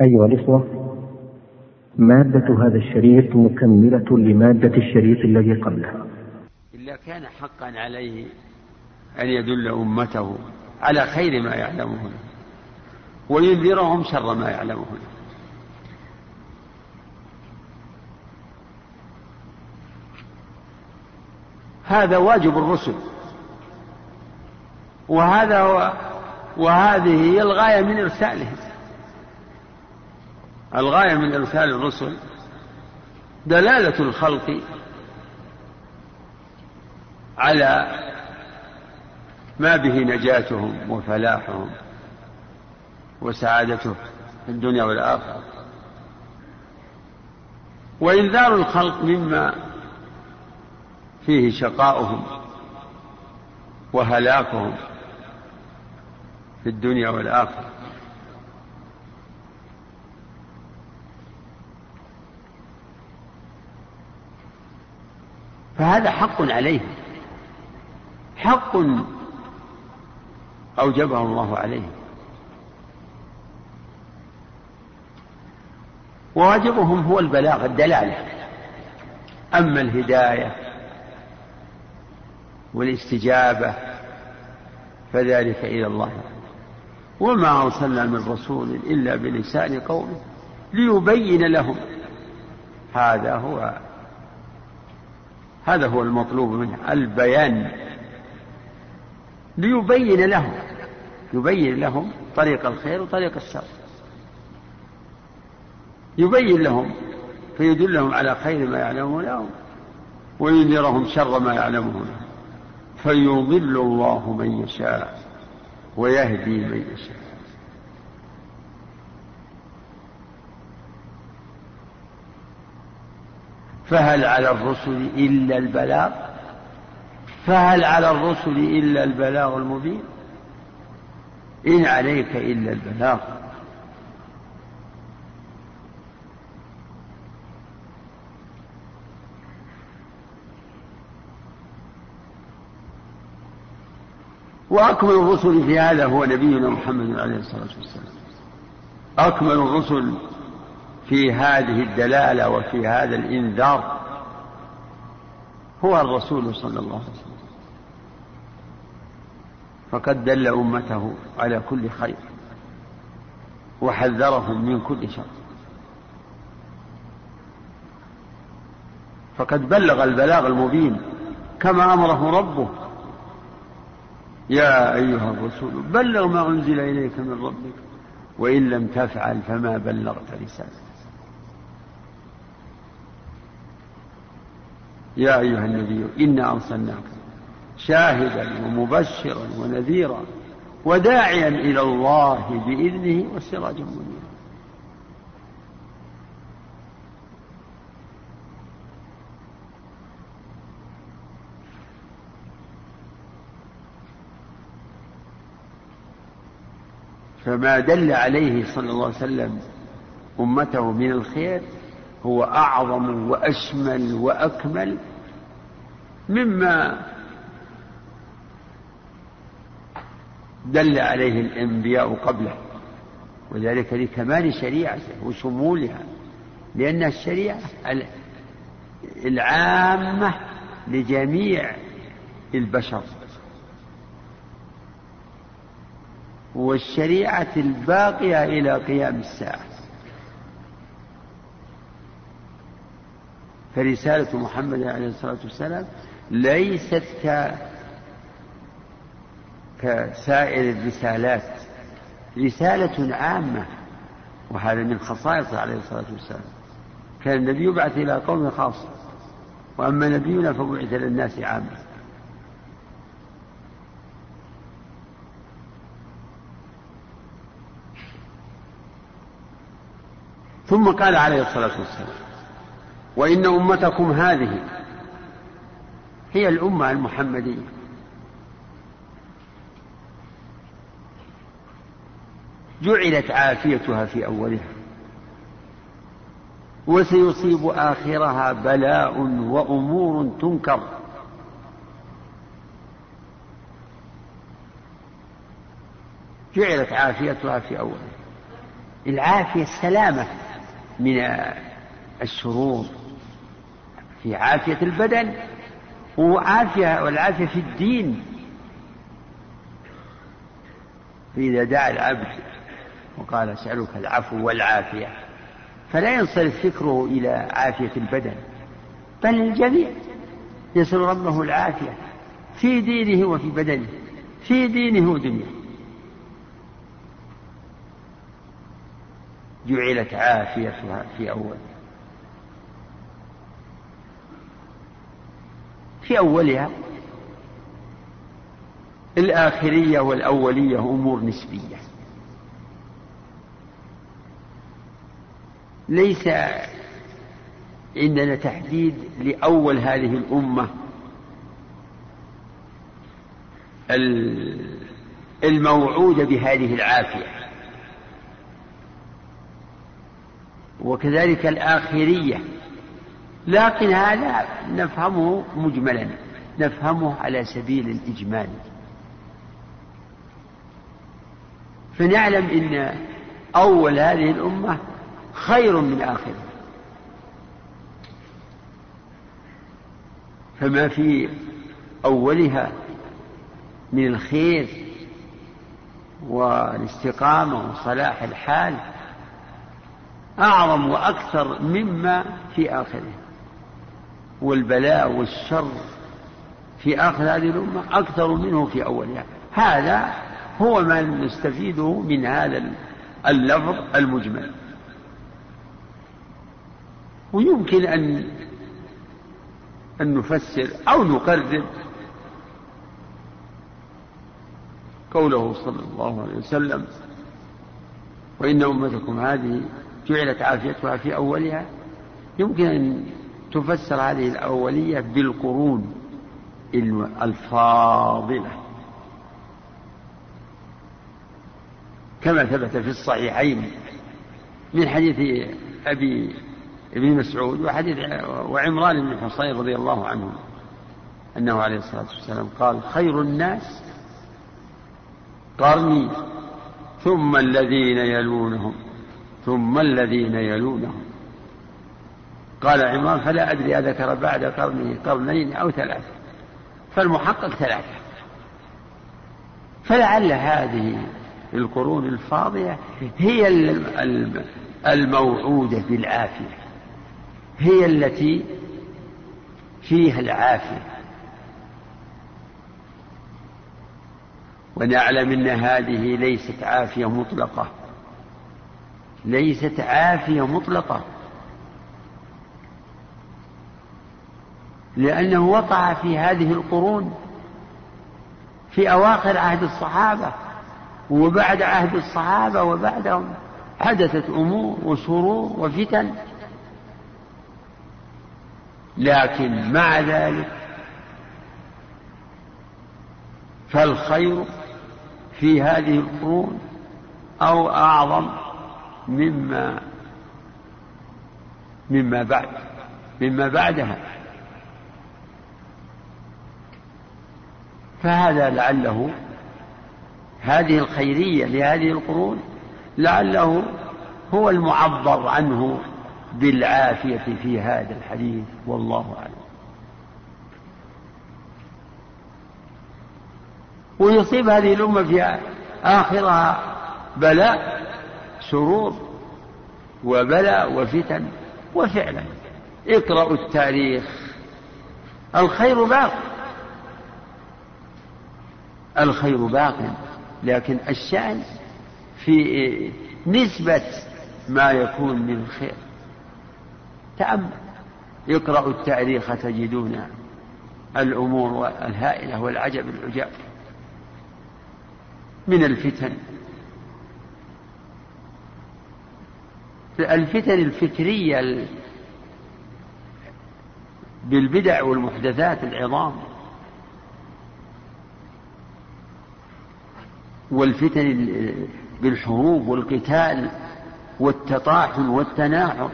أيها الإخوة مادة هذا الشريط مكملة لمادة الشريط الذي قبله إلا كان حقا عليه أن يدل أمته على خير ما يعلمه وينذرهم شر ما يعلمه. هذا واجب الرسل وهذا وهذه هي الغاية من إرسالهم. الغاية من إرسال الرسل دلالة الخلق على ما به نجاتهم وفلاحهم وسعادتهم في الدنيا والآخرة. وإنذار الخلق مما فيه شقاؤهم وهلاكهم في الدنيا والآخرة. فهذا حق عليهم حق أوجبه الله عليهم وواجبهم هو البلاغ الدلالة. أما الهداية والاستجابة فذلك إلى الله. وما أرسلنا من رسول إلا بلسان قومه ليبين لهم. هذا هو هذا هو المطلوب منه البيان. ليبين لهم يبين لهم طريق الخير وطريق الشر. يبين لهم فيدلهم على خير ما يعلمونه وينذرهم شر ما يعلمونه فيضل الله من يشاء ويهدي من يشاء. فهل على الرسل إلا البلاغ؟ فهل على الرسل إلا البلاغ المبين؟ إن عليك إلا البلاغ. وأكمل الرسل في هذا هو نبينا محمد عليه الصلاة والسلام. أكمل الرسل في هذه الدلالة وفي هذا الإنذار هو الرسول صلى الله عليه وسلم. فقد دل أمته على كل خير وحذرهم من كل شر. فقد بلغ البلاغ المبين كما أمره ربه. يا أيها الرسول بلغ ما أنزل إليك من ربك وإن لم تفعل فما بلغت رسالته يا أيها النبي إنا أرسلناك شاهدا ومبشرا ونذيرا وداعيا إلى الله بإذنه وسراجا منيرا. فما دل عليه صلى الله عليه وسلم أمته من الخير هو أعظم وأشمل وأكمل مما دل عليه الأنبياء قبله. وذلك لكمال شريعته وشمولها لأن الشريعة العامة لجميع البشر. والشريعة الباقية إلى قيام الساعة. فرسالة محمد عليه الصلاة والسلام ليست ك كسائر الرسالات رسالة عامة وهذا من خصائصه عليه الصلاة والسلام. كان النبي يبعث إلى قوم خاصة وأما نبينا فبعث للناس عامة. ثم قال عليه الصلاة والسلام وإن أمتكم هذه هي الأمة المحمدية. جعلت عافيتها في أولها. وسيصيب آخرها بلاء وأمور تنكر. جعلت عافيتها في أولها. العافية السلامة من الشرور. في عافية البدن وعافية والعافية في الدين. فإذا دعا العبد وقال أسألك العفو والعافية فلا ينصرف فكره إلى عافية البدن بل الجميع يسأل ربه العافية في دينه وفي بدنه في دينه ودنياه. جعلت عافيتها في أول. في أولها الآخرية والأولية أمور نسبية. ليس عندنا تحديد لأول هذه الأمة الموعودة بهذه العافية. وكذلك الآخرية لكن هذا نفهمه مجملا نفهمه على سبيل الإجمال. فنعلم إن أول هذه الأمة خير من اخرها فما في أولها من الخير والاستقامة وصلاح الحال أعظم وأكثر مما في آخره. والبلاء والشر في آخر هذه الأمة أكثر منه في أولها. هذا هو ما نستفيده من هذا اللفظ المجمل. ويمكن أن أن نفسر أو نقرر قوله صلى الله عليه وسلم وإن أمتكم هذه جعلت عافيتها في أولها يمكن أن تفسر هذه الأولية بالقرون الفاضلة. كما ثبت في الصحيحين من حديث أبي ابن مسعود وحديث وعمران بن حصين رضي الله عنه أنه عليه الصلاة والسلام قال خير الناس قرني ثم الذين يلونهم ثم الذين يلونهم. قال عمران فلا أدري أذكر بعد قرنه قرنين أو ثلاثة. فالمحقق ثلاثة. فلعل هذه القرون الفاضية هي الموعودة بالعافية. هي التي فيها العافية. ونعلم إن هذه ليست عافية مطلقة. ليست عافية مطلقة. لأنه وقع في هذه القرون في أواخر عهد الصحابة وبعد عهد الصحابة وبعدهم حدثت أمور وشرور وفتن. لكن مع ذلك فالخير في هذه القرون أو أعظم مما مما بعد مما بعدها. فهذا لعله هذه الخيرية لهذه القرون لعله هو المعبر عنه بالعافية في هذا الحديث والله أعلم. ويصيب هذه الأمة في آخرها بلاء سرور وبلاء وفتن وفعلا. اقرأوا التاريخ. الخير باق. الخير باق لكن الشأن في نسبة ما يكون من الخير تأمل اقرأوا التاريخ تجدون الأمور الهائلة والعجب العجاب من الفتن. الفتن الفكرية بالبدع والمحدثات العظام. والفتن بالحروب والقتال والتطاحن والتناحر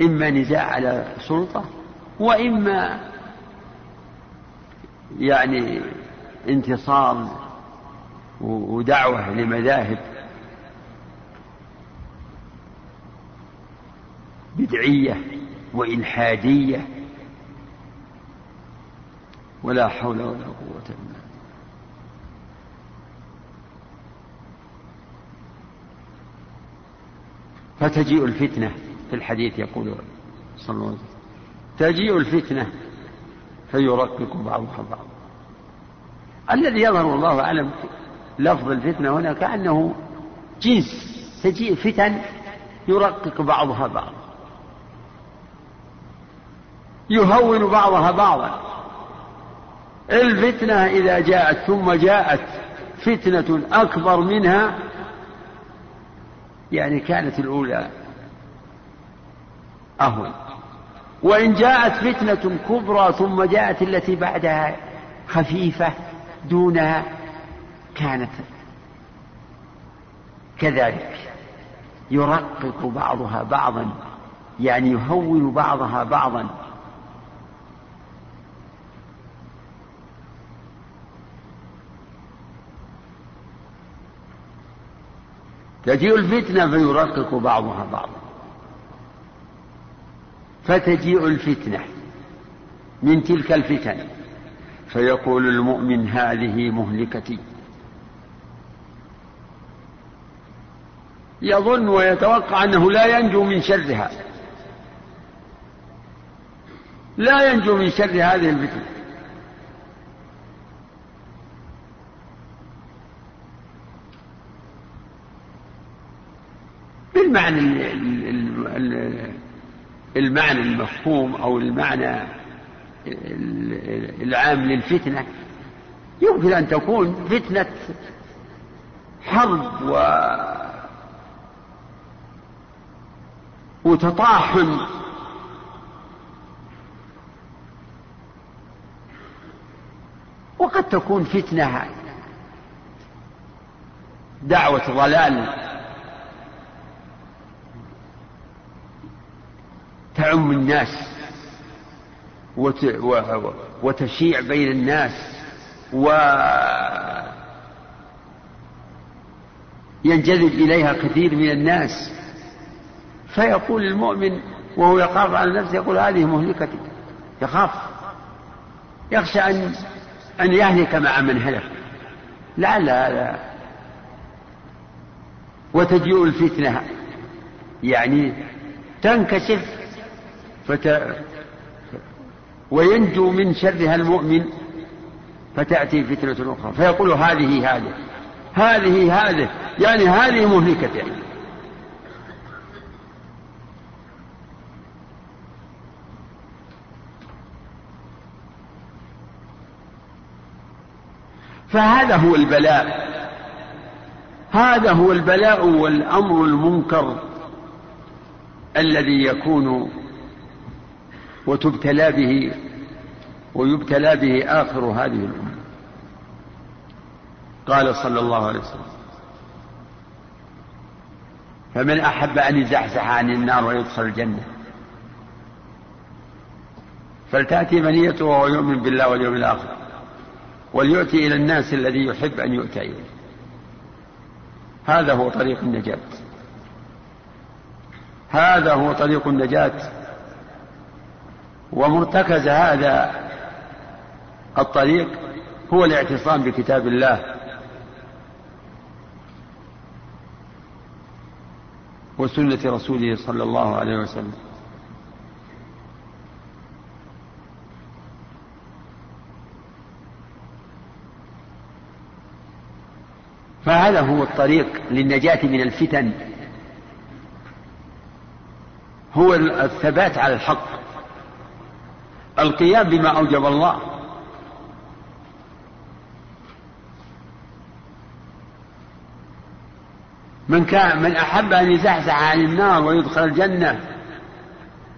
إما نزاع على سلطة وإما يعني انتصار ودعوة لمذاهب بدعية وإلحادية. ولا حول ولا قوة إلا بالله فتجيء الفتنة في الحديث يقول صلى الله عليه وسلم. تجيء الفتنة فيرقق بعضها بعضا. الذي يظهر الله أعلم لفظ الفتنة هنا كأنه جنس تجيء فتن يرقق بعضها بعضا. يهون بعضها بعضا. الفتنة إذا جاءت ثم جاءت فتنة أكبر منها يعني كانت الأولى أهون وإن جاءت فتنة كبرى ثم جاءت التي بعدها خفيفة دونها كانت كذلك. يرقق بعضها بعضا يعني يهون بعضها بعضا. تجيء الفتنة فيرقق بعضها بعضا. فتجيء الفتنة من تلك الفتن. فيقول المؤمن هذه مهلكتي. يظن ويتوقع أنه لا ينجو من شرها. لا ينجو من شر هذه الفتنة. بالمعنى المعنى المفهوم أو المعنى العام للفتنة يمكن أن تكون فتنة حرب و وتطاحن. وقد تكون فتنة دعوة ضلال تعم الناس وتشيع بين الناس و ينجذب إليها كثير من الناس. فيقول المؤمن وهو يخاف على نفسه يقول هذه مهلكتي. يخاف. يخشى أن أن يهلك مع من هلك. لا لا لا. وتجيء الفتنة. يعني تنكشف فت... وينجو من شرها المؤمن فتأتي فتنة أخرى. فيقول هذه هذه. هذه هذه. يعني هذه مهلكة يعني. فهذا هو البلاء. هذا هو البلاء والأمر المنكر الذي يكون وتبتلى به ويبتلى به آخر هذه الأمة. قال صلى الله عليه وسلم فمن أحب أن يزحزح عن النار ويدخل الجنة. فلتأتي منيته وهو يؤمن بالله واليوم الآخر وليؤتي إلى الناس الذي يحب أن يؤتى إليه. هذا هو طريق النجاة. هذا هو طريق النجاة. ومرتكز هذا الطريق هو الاعتصام بكتاب الله. وسنة رسوله صلى الله عليه وسلم. فهذا هو الطريق للنجاة من الفتن. هو الثبات على الحق. القيام بما أوجب الله. من كان من أحب أن يزحزح عن النار ويدخل الجنة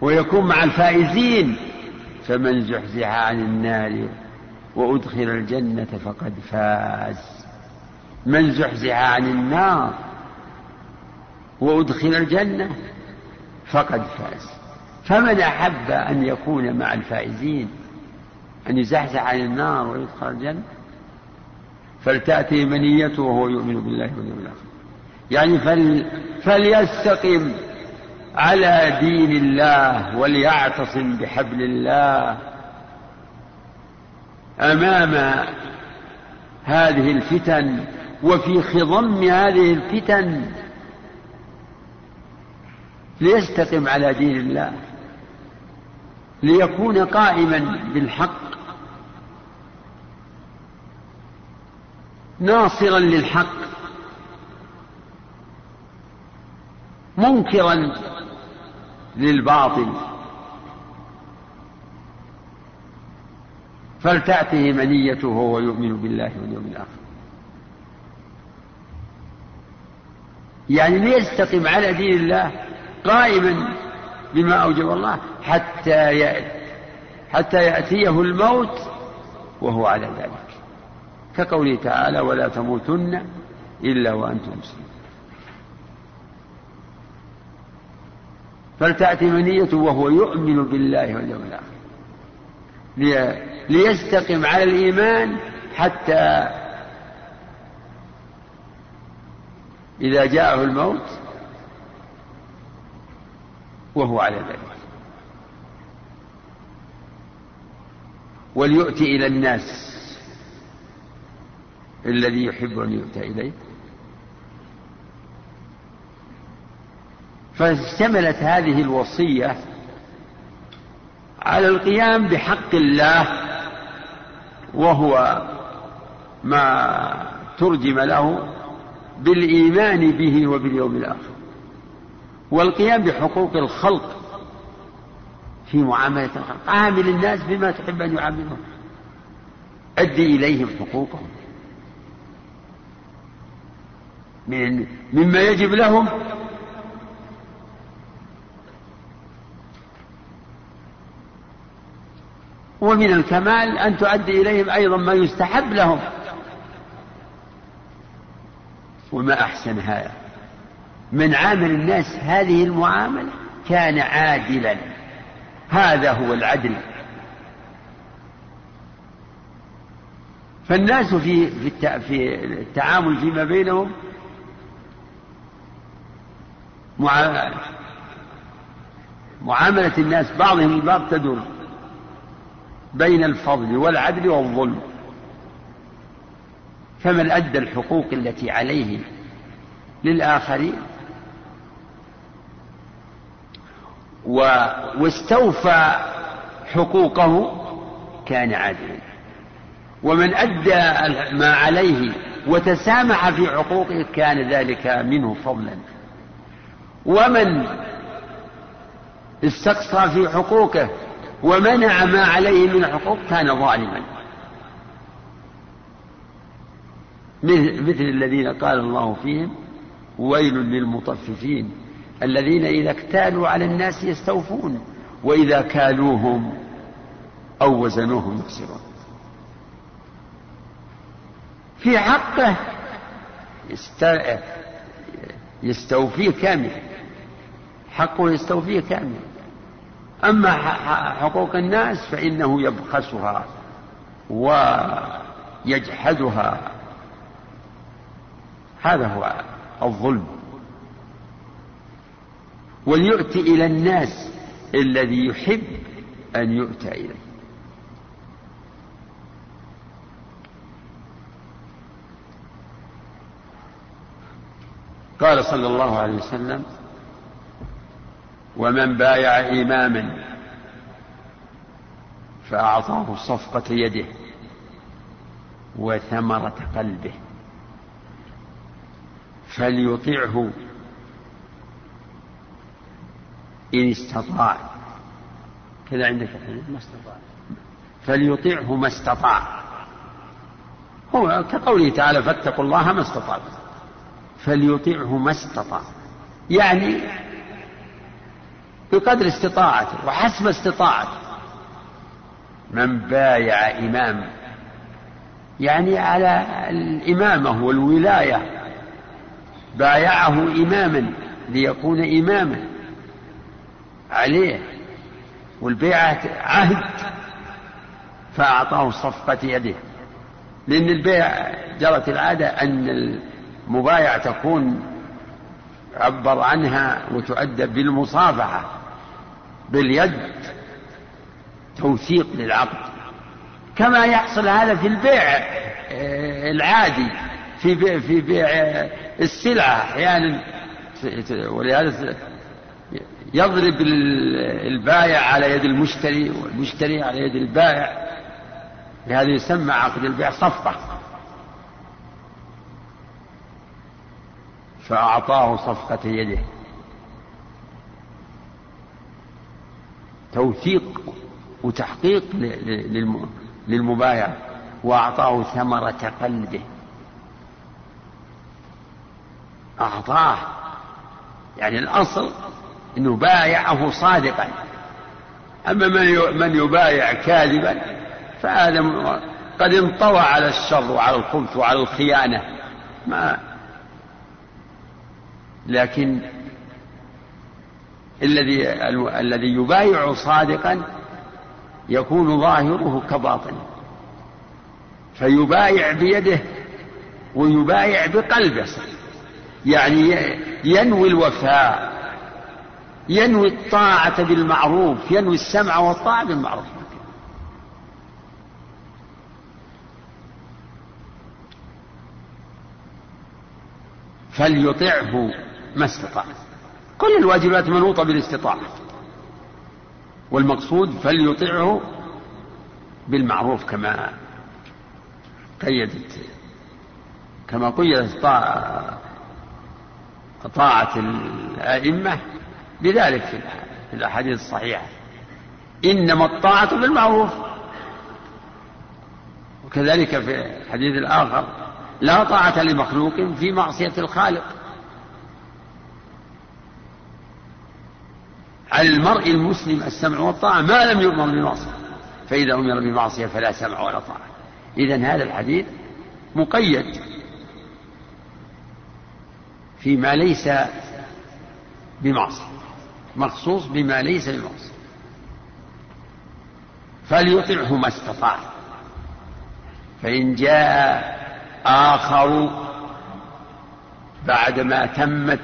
ويكون مع الفائزين فمن زحزح عن النار وأدخل الجنة فقد فاز. من زحزح عن النار وأدخل الجنة فقد فاز. فمن أحب أن يكون مع الفائزين؟ أن يزحزح عن النار ويدخل الجنة؟ فلتأتي منيته وهو يؤمن بالله واليوم الآخر. يعني فل فليستقم على دين الله وليعتصم بحبل الله أمام هذه الفتن وفي خضم هذه الفتن. ليستقم على دين الله. ليكون قائما بالحق. ناصرا للحق. منكرا للباطل. فلتأته منيته وهو يؤمن بالله واليوم الآخر. يعني ليستقم على دين الله قائما بما أوجب الله حتى يأتي حتى يأتيه الموت وهو على ذلك. كقوله تعالى ولا تموتن إلا وأنتم مسلمون. فلتأتي منيته وهو يؤمن بالله واليوم الآخر. ليستقم على الإيمان حتى إذا جاءه الموت وهو على ذلك. وليؤتي إلى الناس الذي يحب أن يؤتى إليه. فاشتملت هذه الوصية على القيام بحق الله وهو ما ترجم له بالإيمان به وباليوم الآخر. والقيام بحقوق الخلق في معاملة الخلق. عامل الناس بما تحب أن يعاملهم. أدي إليهم حقوقهم. من مما يجب لهم ومن الكمال أن تؤدي إليهم أيضا ما يستحب لهم. وما أحسن هذا. من عامل الناس هذه المعاملة كان عادلا. هذا هو العدل. فالناس في في التعامل فيما بينهم معاملة الناس بعضهم البعض تدور بين الفضل والعدل والظلم. فمن أدى الحقوق التي عليه للآخرين واستوفى حقوقه كان عادلا. ومن أدى ما عليه وتسامح في حقوقه كان ذلك منه فضلا. ومن استقصى في حقوقه ومنع ما عليه من حقوق كان ظالما. مثل الذين قال الله فيهم ويل للمطففين الذين إذا اكتالوا على الناس يستوفون وإذا كالوهم أو وزنوهم يخسرون. في حقه يستوفيه كامل حقه يستوفيه كامل. أما حقوق الناس فإنه يبخسها ويجحدها. هذا هو الظلم. وليؤتي إلى الناس الذي يحب أن يؤتى إليه. قال صلى الله عليه وسلم ومن بايع إماما فأعطاه صفقة يده وثمرة قلبه فليطعه إن استطاع. كذا عندك ما استطاع. فليطعه ما استطاع. هو كقوله تعالى فاتقوا الله ما استطعتم فليطعه ما استطاع. يعني بقدر استطاعته وحسب استطاعته. من بايع إمام. يعني على الإمامة والولاية. بايعه إماما ليكون إماما. عليه والبيعة عهد فأعطاه صفقة يده. لأن البيع جرت العادة أن المبايع تكون عبر عنها وتؤدى بالمصافحة باليد توثيق للعقد. كما يحصل هذا في البيع آه، العادي في بيع في بيع السلعة أحيانا ولهذا يضرب البائع على يد المشتري والمشتري على يد البائع. لهذا يسمى عقد البيع صفقة. فأعطاه صفقة يده. توثيق وتحقيق للمبايع. وأعطاه ثمرة قلبه. أعطاه. يعني الأصل أنه بايعه صادقا. أما من من يبايع كاذبا فهذا قد انطوى على الشر وعلى الخبث وعلى الخيانة. ما لكن الذي الذي يبايع صادقا يكون ظاهره كباطنه فيبايع بيده ويبايع بقلبه. يعني ينوي الوفاء. ينوي الطاعة بالمعروف ينوي السمع والطاعة بالمعروف. فليطعه ما استطاع. كل الواجبات منوطة بالاستطاعة. والمقصود فليطعه بالمعروف كما قيدت كما قيدت طاعة الأئمة بذلك في الأحاديث الصحيحة. إنما الطاعة بالمعروف وكذلك في الحديث الآخر لا طاعة لمخلوق في معصية الخالق. على المرء المسلم السمع والطاعة ما لم يؤمر بمعصية. فإذا أمر بمعصية فلا سمع ولا طاعة. إذا هذا الحديث مقيد فيما ليس بمعصية. مخصوص بما ليس بمعصية فليطعه ما استطاع. فإن جاء آخر بعدما تمت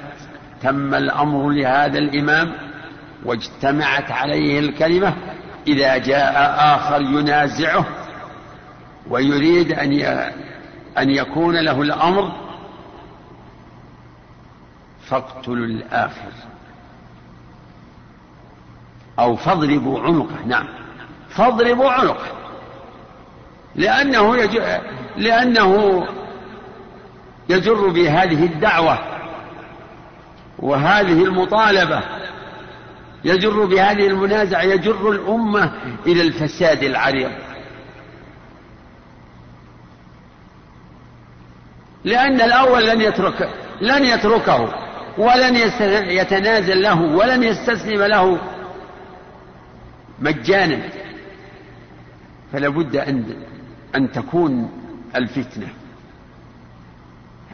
تم الأمر لهذا الإمام واجتمعت عليه الكلمة إذا جاء آخر ينازعه ويريد أن أن يكون له الأمر فاقتلوا الآخر. أو فاضربوا عنقه نعم. فاضربوا عنقه. لأنه يجر لأنه يجر بهذه الدعوة وهذه المطالبة. يجر بهذه المنازعة يجر الأمة إلى الفساد العريض. لأن الأول لن يترك لن يتركه ولن يتنازل له ولن يستسلم له. مجانا فلا بد أن أن تكون الفتنة.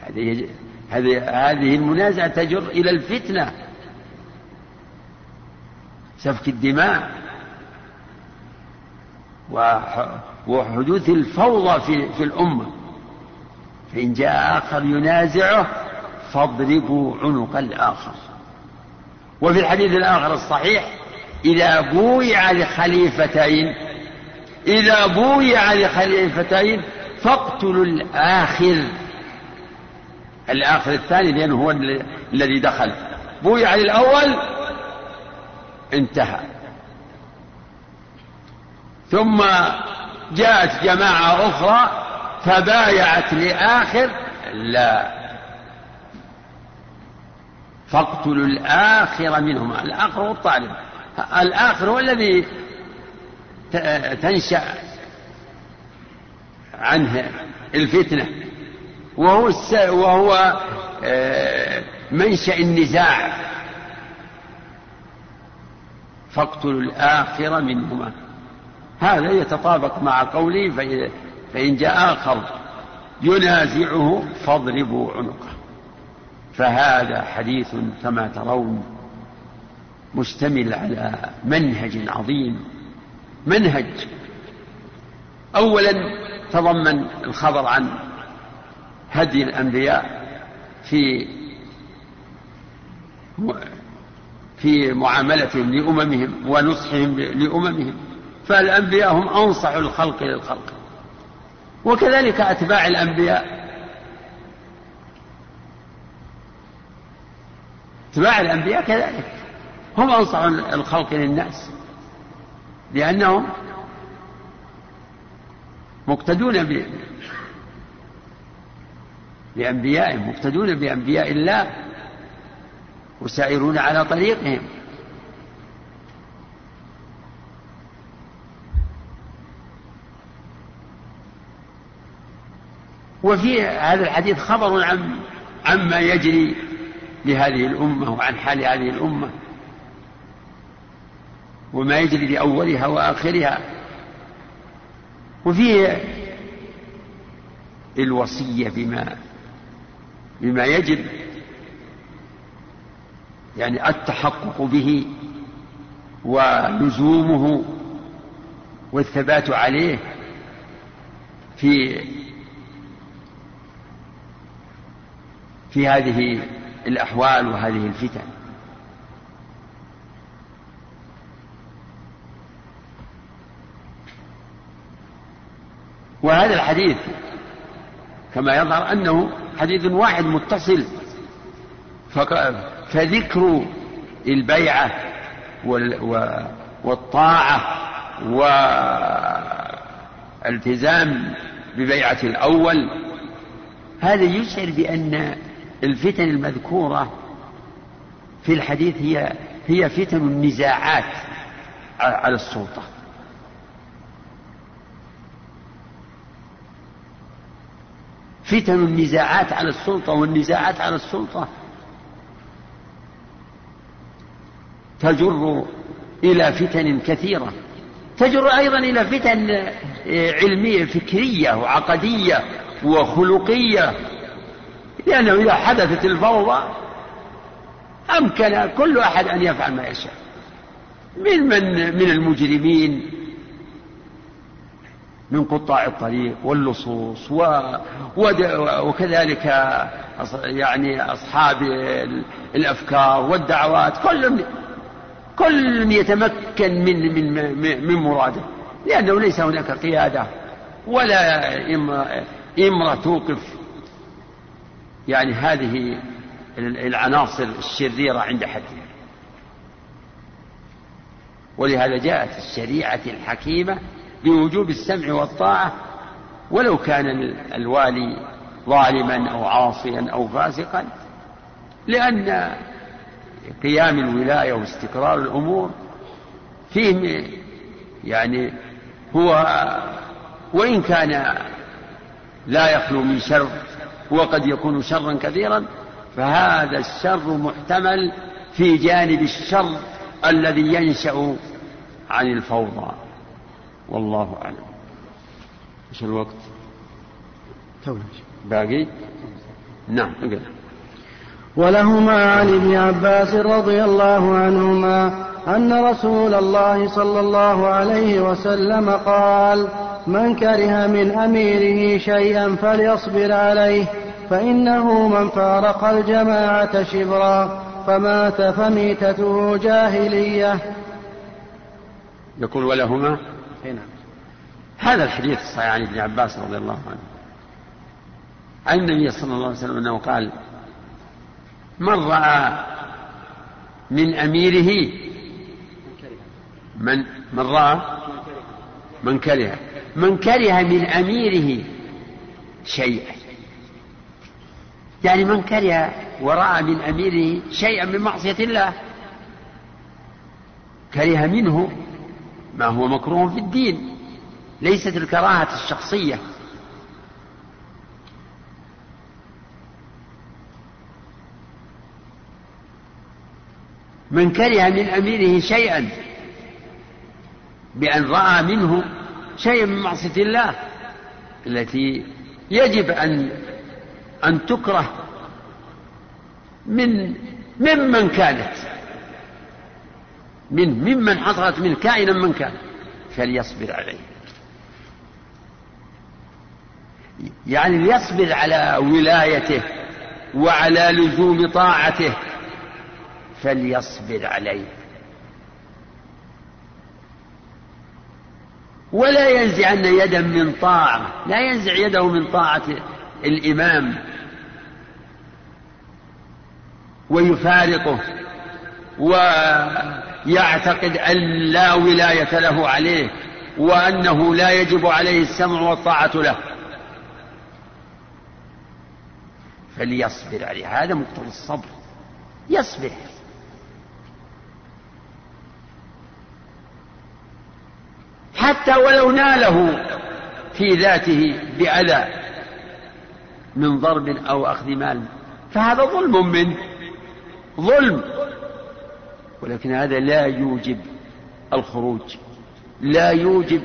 هذه هذه المنازعة تجر إلى الفتنة. سفك الدماء وحدوث الفوضى في, في الأمة. فإن جاء آخر ينازعه فاضربوا عنق الآخر. وفي الحديث الآخر الصحيح إذا بويع لخليفتين إذا بويع لخليفتين فاقتلوا الآخر الآخر الثاني لأنه هو الذي دخل. بويع للأول انتهى. ثم جاءت جماعة أخرى فبايعت لآخر لا. فاقتلوا الآخر منهما الآخر هو الطالب الآخر هو الذي تنشأ عنه الفتنة وهو وهو آه، منشأ النزاع. فاقتلوا الآخر منهما. هذا يتطابق مع قوله فإن جاء آخر ينازعه فاضربوا عنقه. فهذا حديث كما ترون. مشتمل على منهج عظيم. منهج. اولا تضمن الخبر عن هدي الأنبياء في في معاملتهم لأممهم ونصحهم لأممهم. فالأنبياء هم أنصح الخلق للخلق. وكذلك أتباع الأنبياء. أتباع الأنبياء كذلك. هم أنصح الخلق للناس لأنهم مقتدون بأنبيائهم مقتدون بأنبياء الله وسائرون على طريقهم. وفي هذا الحديث خبر عن عما يجري لهذه الأمة وعن حال هذه الأمة. وما يجري لأولها وآخرها. وفيه الوصية بما بما يجب. يعني التحقق به ولزومه والثبات عليه في في هذه الأحوال وهذه الفتن. وهذا الحديث كما يظهر أنه حديث واحد متصل. فذكر البيعة والطاعة والالتزام ببيعة الأول. هذا يشعر بأن الفتن المذكورة في الحديث هي هي فتن النزاعات على السلطة. فتن النزاعات على السلطة والنزاعات على السلطة. تجر إلى فتن كثيرة. تجر أيضا إلى فتن علمية فكرية وعقدية وخلقية. لأنه إذا حدثت الفوضى أمكن كل أحد أن يفعل ما يشاء. من من من المجرمين من قطاع الطريق واللصوص و وكذلك يعني أصحاب الأفكار والدعوات. كل كل يتمكن من من من مراده لأنه ليس هناك قيادة ولا إمرة توقف. يعني هذه العناصر الشريرة عند حدها ولهذا جاءت الشريعة الحكيمة بوجوب السمع والطاعة ولو كان الوالي ظالما أو عاصيا أو فاسقا لأن قيام الولاية واستقرار الأمور فيه يعني هو وإن كان لا يخلو من شر وقد يكون شرا كثيرا فهذا الشر محتمل في جانب الشر الذي ينشأ عن الفوضى. والله أعلم. إيش الوقت؟ باقي؟ نعم أقرأ. ولهما عن ابن عباس رضي الله عنهما أن رسول الله صلى الله عليه وسلم قال من كره من أميره شيئا فليصبر عليه فإنه من فارق الجماعة شبرا فمات فميتته جاهلية. يقول ولهما؟ هنا هذا الحديث الصحيح عن ابن عباس رضي الله عنه. عن النبي صلى الله عليه وسلم أنه قال من رأى من أميره من من رأى؟ من كره. من كره من أميره شيئا. يعني من كره ورأى من أميره شيئا من معصية الله. كره منه ما هو مكروه في الدين ليست الكراهة الشخصية. من كره من أميره شيئا بأن رأى منه شيء من معصية الله التي يجب أن أن تكره من ممن كانت. من ممن حصلت من كائنا من كان فليصبر عليه. يعني ليصبر على ولايته وعلى لزوم طاعته فليصبر عليه. ولا ينزعن يدا من طاعة لا ينزع يده من طاعة الإمام ويفارقه ويعتقد أن لا ولاية له عليه وأنه لا يجب عليه السمع والطاعة له. فليصبر عليه. هذا مقتضى الصبر. يصبر. حتى ولو ناله في ذاته بأذى من ضرب أو أخذ مال فهذا ظلم منه. ظلم. ولكن هذا لا يوجب الخروج لا يوجب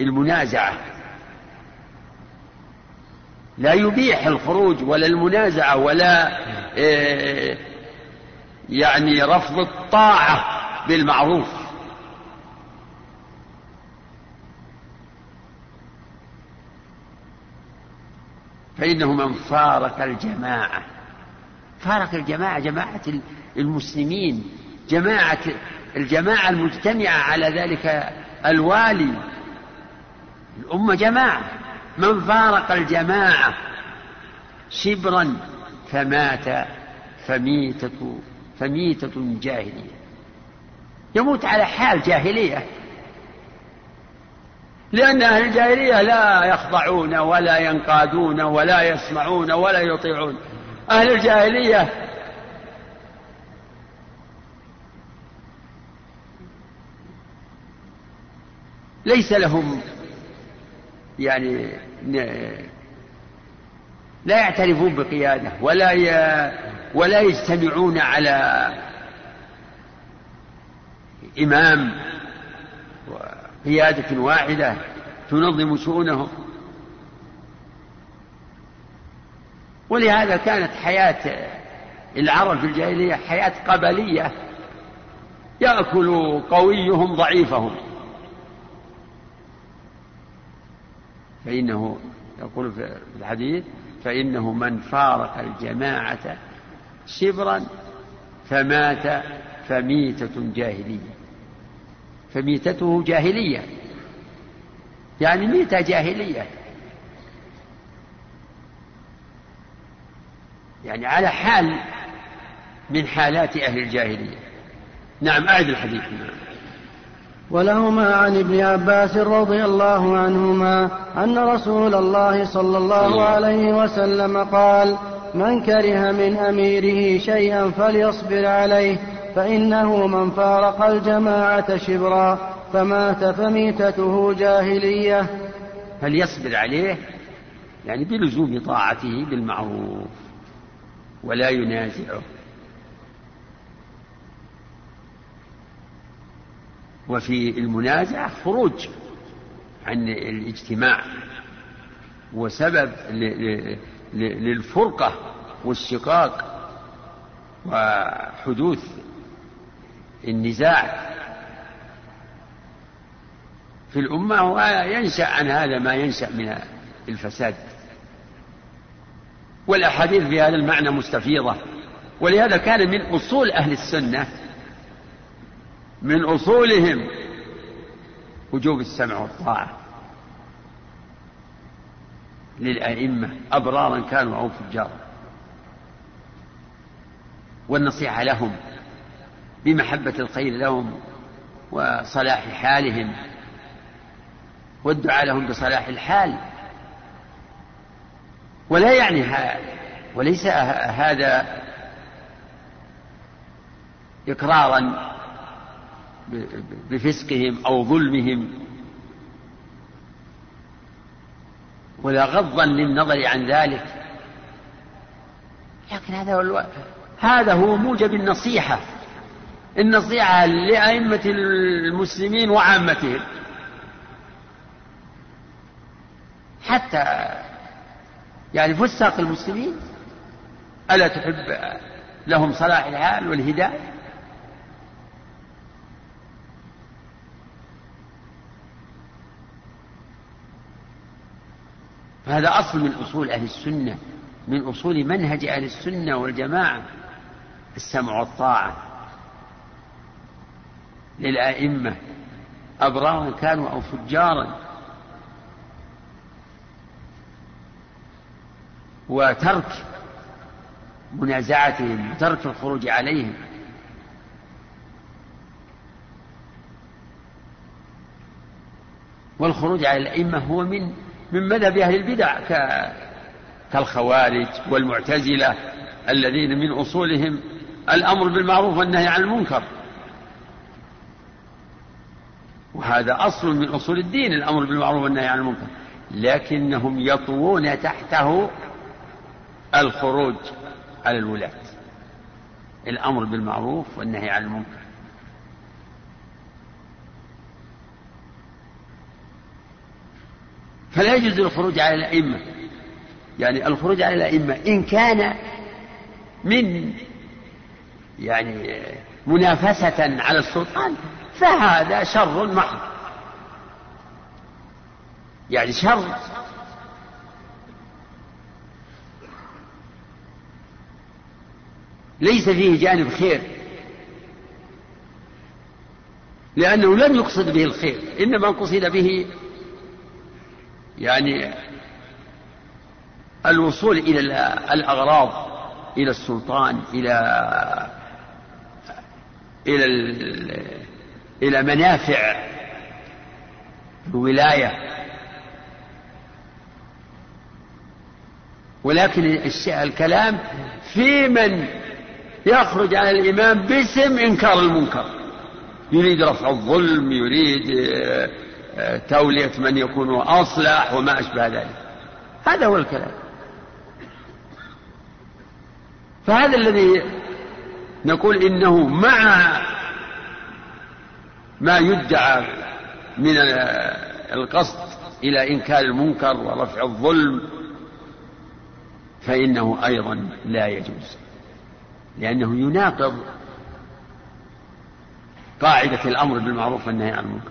المنازعة لا يبيح الخروج ولا المنازعة ولا آه، يعني رفض الطاعة بالمعروف. فإنه من فارق الجماعة. فارق الجماعة جماعة المسلمين جماعة الجماعة المجتمعة على ذلك الوالي. الأمة جماعة. من فارق الجماعة شبرا فمات فميتة فميتة جاهلية. يموت على حال جاهلية. لأن أهل الجاهلية لا يخضعون ولا ينقادون ولا يسمعون ولا يطيعون. أهل الجاهلية. ليس لهم يعني لا يعترفون بقيادة ولا ي... ولا يجتمعون على إمام قيادة واحدة تنظم شؤونهم. ولهذا كانت حياة العرب في الجاهلية حياة قبلية. يأكل قويهم ضعيفهم. فإنه يقول في الحديث فإنه من فارق الجماعة شبرا فمات فميتة جاهلية. فميتته جاهلية. يعني ميتة جاهلية. يعني على حال من حالات أهل الجاهلية. نعم أعد الحديث. نعم. ولهما عن ابن عباس رضي الله عنهما أن رسول الله صلى الله عليه وسلم قال من كره من أميره شيئا فليصبر عليه فإنه من فارق الجماعة شبرا فمات فميتته جاهلية. فليصبر عليه؟ يعني بلزوم طاعته بالمعروف. ولا ينازعه. وفي المنازعة خروج عن الاجتماع وسبب للفرقة والشقاق وحدوث النزاع. في الأمة وينشأ عن هذا ما ينشأ من الفساد. والأحاديث في هذا المعنى مستفيضة. ولهذا كان من أصول أهل السنة من أصولهم وجوب السمع والطاعة للأئمة أبرارا كانوا أو فجارا والنصيحة لهم بمحبة الخير لهم وصلاح حالهم والدعاء لهم بصلاح الحال. ولا يعني وليس هذا إقرارا بفسقهم أو ظلمهم. ولا غضا للنظر عن ذلك. لكن هذا هو هذا هو موجب النصيحة. النصيحة لأئمة المسلمين وعامتهم. حتى يعني فساق المسلمين ألا تحب لهم صلاح الحال والهداية هذا أصل من أصول أهل السنة من أصول منهج أهل السنة والجماعة السمع والطاعة للأئمة أبرارا كانوا أو فجارا وترك منازعتهم وترك الخروج عليهم. والخروج على الأئمة هو من من مذهب أهل البدع كالخوارج والمعتزلة الذين من أصولهم الأمر بالمعروف والنهي عن المنكر. وهذا أصل من أصول الدين الأمر بالمعروف والنهي عن المنكر. لكنهم يطوون تحته الخروج على الولاة. الأمر بالمعروف والنهي عن المنكر. فلا يجوز الخروج على الأئمة. يعني الخروج على الأئمة إن كان من يعني منافسة على السلطان فهذا شر محض. يعني شر ليس فيه جانب خير. لأنه لم يقصد به الخير إنما قصد به يعني الوصول إلى الأغراض إلى السلطان إلى إلى إلى منافع الولاية. ولكن الكلام في من يخرج على الإمام باسم إنكار المنكر. يريد رفع الظلم يريد آه، آه، تولية من يكون أصلح وما أشبه ذلك. هذا هو الكلام. فهذا الذي نقول إنه مع ما يدعى من القصد إلى إنكار المنكر ورفع الظلم فإنه أيضا لا يجوز. لأنه يناقض قاعدة الأمر بالمعروف والنهي عن المنكر.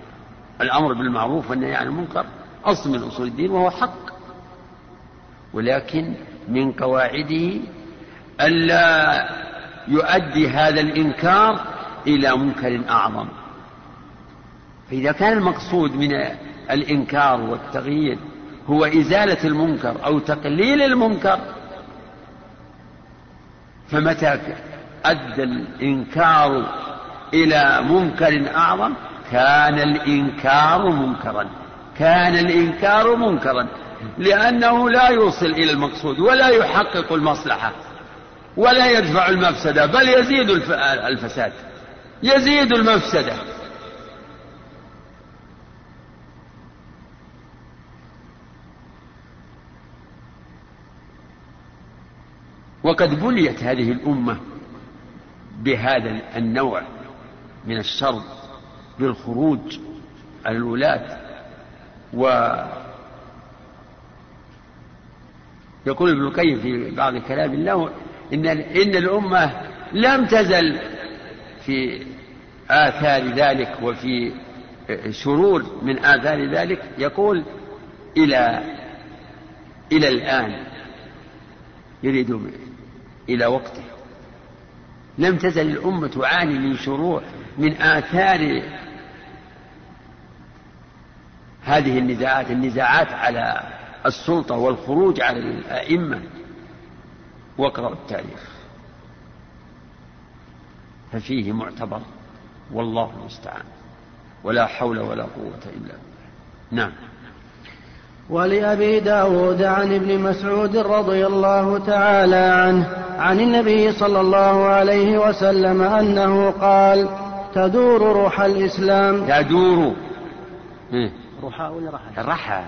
الأمر بالمعروف والنهي عن المنكر أصل من أصول الدين وهو حق. ولكن من قواعده ألا يؤدي هذا الإنكار إلى منكر أعظم. فإذا كان المقصود من الإنكار والتغيير هو إزالة المنكر أو تقليل المنكر فمتى أدى الإنكار إلى منكر أعظم؟ كان الإنكار منكرا. كان الإنكار منكرا. لأنه لا يوصل إلى المقصود ولا يحقق المصلحة ولا يدفع المفسدة بل يزيد الفساد. يزيد المفسدة. وقد بليت هذه الأمة بهذا النوع من الشر بالخروج على الولاة و يقول ابن القيم في بعض كلام الله إن إن الأمة لم تزل في آثار ذلك وفي شرور من آثار ذلك يقول إلى إلى الآن يريد إلى وقته. لم تزل الأمة تعاني من شرور من آثار هذه النزاعات النزاعات على السلطة والخروج على الأئمة واقرأوا التاريخ. ففيه معتبر والله المستعان. ولا حول ولا قوة إلا بالله. نعم. ولأبي داود عن ابن مسعود رضي الله تعالى عنه عن النبي صلى الله عليه وسلم أنه قال تدور روح الإسلام. تدور روحاء ولا رحى؟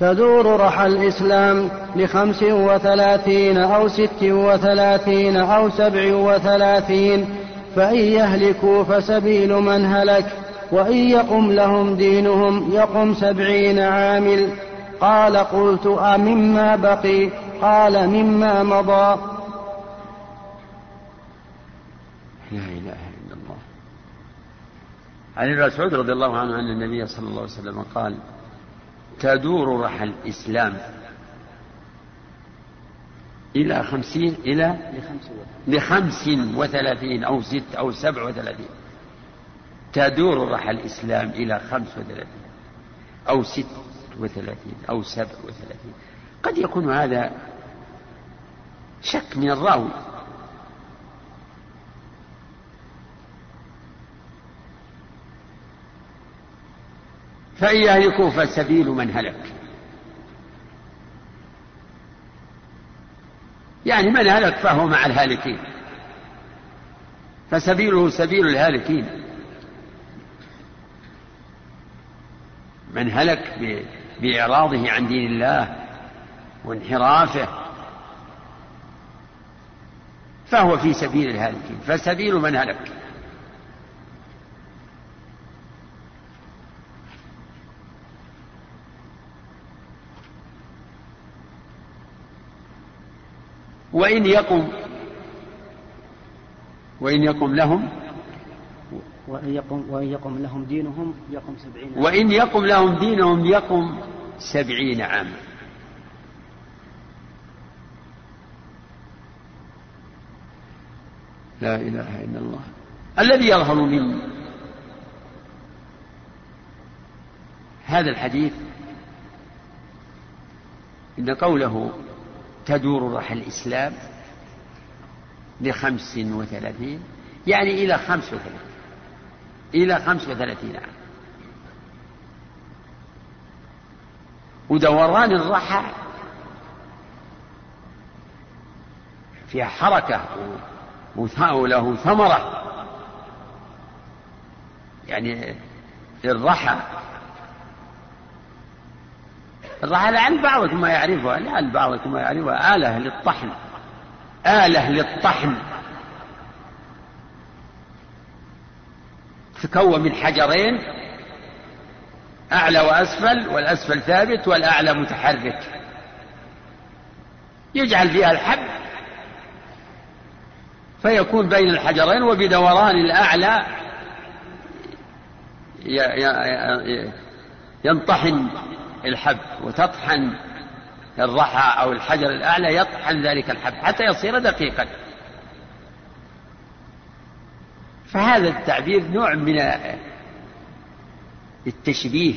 تدور رحى الإسلام لخمس وثلاثين أو ست وثلاثين أو سبع وثلاثين فإن يهلكوا فسبيل من هلك وإن يقم لهم دينهم يقم سبعين عامل. قال قلت أمما بقي؟ قال مما مضى. لا إله إلا الله. عن ابن مسعود رضي الله عنه أن النبي صلى الله عليه وسلم قال تدور رحى الإسلام. إلى خمسين إلى لخمس وثلاثين أو ست أو سبع وثلاثين. تدور رحى الإسلام إلى خمس وثلاثين أو ست وثلاثين أو سبع وثلاثين. قد يكون هذا شك من الراوي. فإن يهلكوا فسبيل من هلك. يعني من هلك فهو مع الهالكين. فسبيله سبيل الهالكين. من هلك بإعراضه عن دين الله وانحرافه. فهو في سبيل الهالكين فسبيل من هلك. وإن يقم وإن يقم لهم وإن يقم, وإن يقم لهم دينهم يقم سبعين عاما. وإن يقم لهم دينهم يقم سبعين عاما. لا إله إلا الله. الذي يظهر من هذا الحديث إن قوله تدور رحى الإسلام لخمس وثلاثين يعني إلى خمس وثلاثين إلى خمس وثلاثين عام. ودوران الرحى فيها حركة وله ثمرة. يعني الرحى. الرحى لعل بعضكم ما يعرفها لعل بعضكم ما يعرفها. آلة للطحن. آلة للطحن. تكون من حجرين أعلى وأسفل والأسفل ثابت والأعلى متحرك. يجعل فيها الحب. فيكون بين الحجرين وبدوران الأعلى ينطحن الحب وتطحن الرحى أو الحجر الأعلى يطحن ذلك الحب حتى يصير دقيقا. فهذا التعبير نوع من التشبيه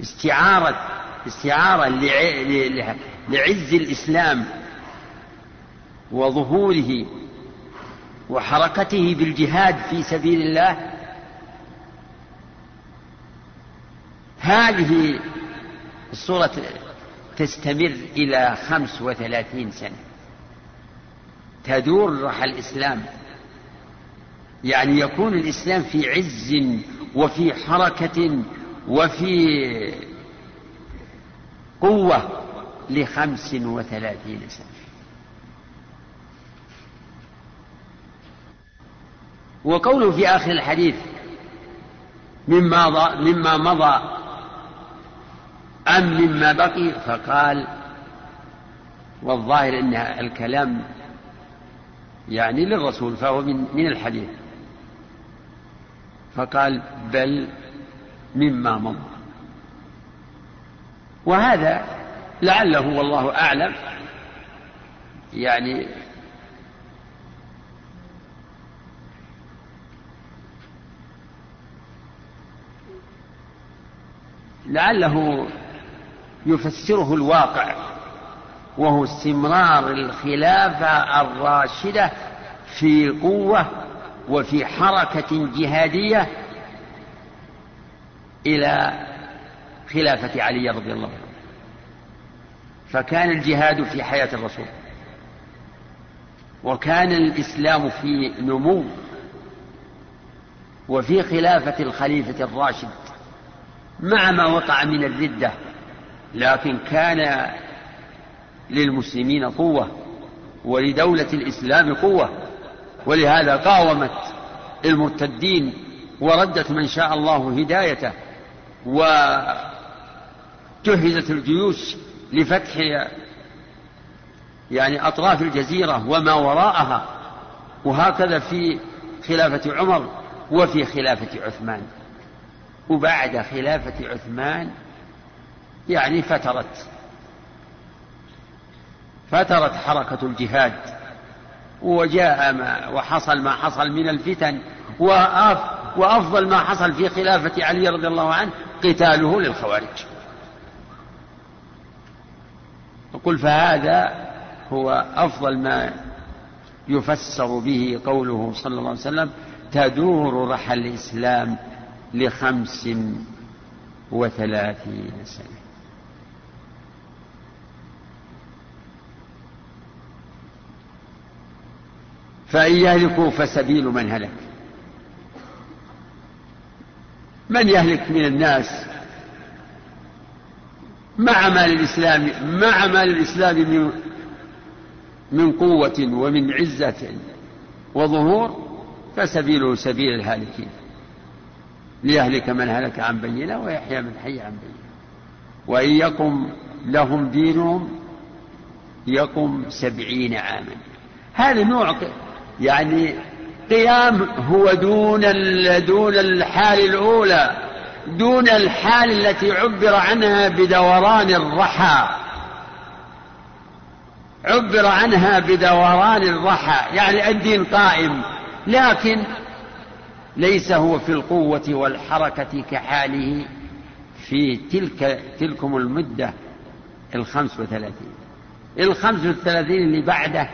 استعارة استعارة لعز الإسلام وظهوره وحركته بالجهاد في سبيل الله هذه الصورة تستمر إلى خمس وثلاثين سنة. تدور رحى الإسلام. يعني يكون الإسلام في عز وفي حركة وفي قوة لخمس وثلاثين سنة. وقوله في آخر الحديث مما مما مضى أم مما بقي فقال والظاهر أن الكلام يعني للرسول فهو من, من الحديث. فقال بل مما مضى. وهذا لعله والله أعلم يعني لعله يفسره الواقع وهو استمرار الخلافة الراشدة في قوة وفي حركة جهادية إلى خلافة علي رضي الله عنه. فكان الجهاد في حياة الرسول وكان الإسلام في نمو وفي خلافة الخليفة الراشد. مع ما وقع من الردة لكن كان للمسلمين قوة ولدولة الإسلام قوة ولهذا قاومت المرتدين وردت من شاء الله هدايته وجهزت الجيوش لفتح يعني أطراف الجزيرة وما وراءها وهكذا في خلافة عمر وفي خلافة عثمان. وبعد خلافة عثمان يعني فترت. فترت حركة الجهاد وجاء ما وحصل ما حصل من الفتن وأفضل ما حصل في خلافة علي رضي الله عنه قتاله للخوارج. يقول فهذا هو أفضل ما يفسر به قوله صلى الله عليه وسلم تدور رحى الإسلام لخمس وثلاثين سنة. فإن يهلكوا فسبيل من هلك. من يهلك من الناس؟ مع مال الإسلام مع مال الإسلام من من قوة ومن عزة وظهور فسبيله سبيل الهالكين. ليهلك من هلك عن بينة ويحيى من حي عن بينة. وإن يقم لهم دينهم يقم سبعين عاما. هذا نوع يعني قيام هو دون دون الحال الأولى دون الحال التي عبر عنها بدوران الرحى. عبر عنها بدوران الرحى يعني الدين قائم لكن ليس هو في القوة والحركة كحاله في تلك تلكم المدة الخمس وثلاثين. الخمس وثلاثين اللي بعده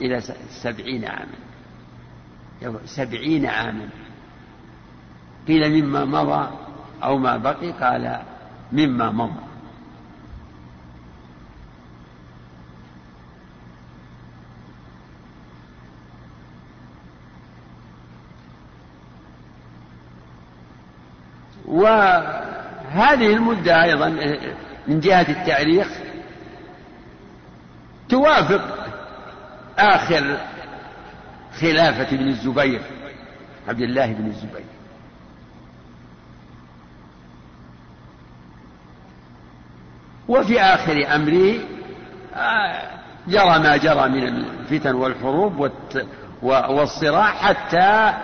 إلى سبعين عاما. سبعين عاما. قيل مما مضى أو ما بقي قال مما مضى. وهذه المدة أيضا من جهة التاريخ توافق آخر خلافة ابن الزبير عبد الله بن الزبير. وفي آخر أمره آه، جرى ما جرى من الفتن والحروب والصراع حتى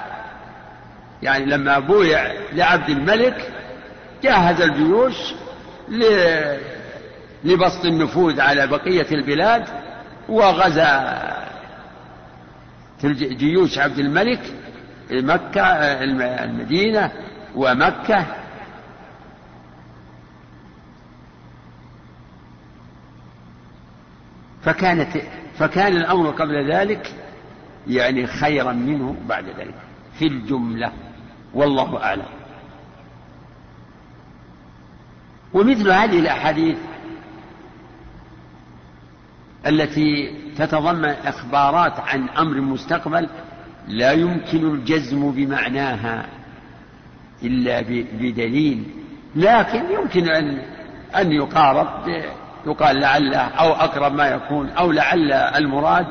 يعني لما بويع لعبد الملك جهز الجيوش لبسط النفوذ على بقية البلاد وغزا جيوش عبد الملك مكة المدينة ومكة. فكانت فكان الأمر قبل ذلك يعني خيرا منه بعد ذلك. في الجملة. والله أعلم. ومثل هذه الأحاديث التي تتضمن إخبارات عن أمر مستقبل لا يمكن الجزم بمعناها إلا بدليل. لكن يمكن أن أن يقارب يقال لعله أو أقرب ما يكون أو لعل المراد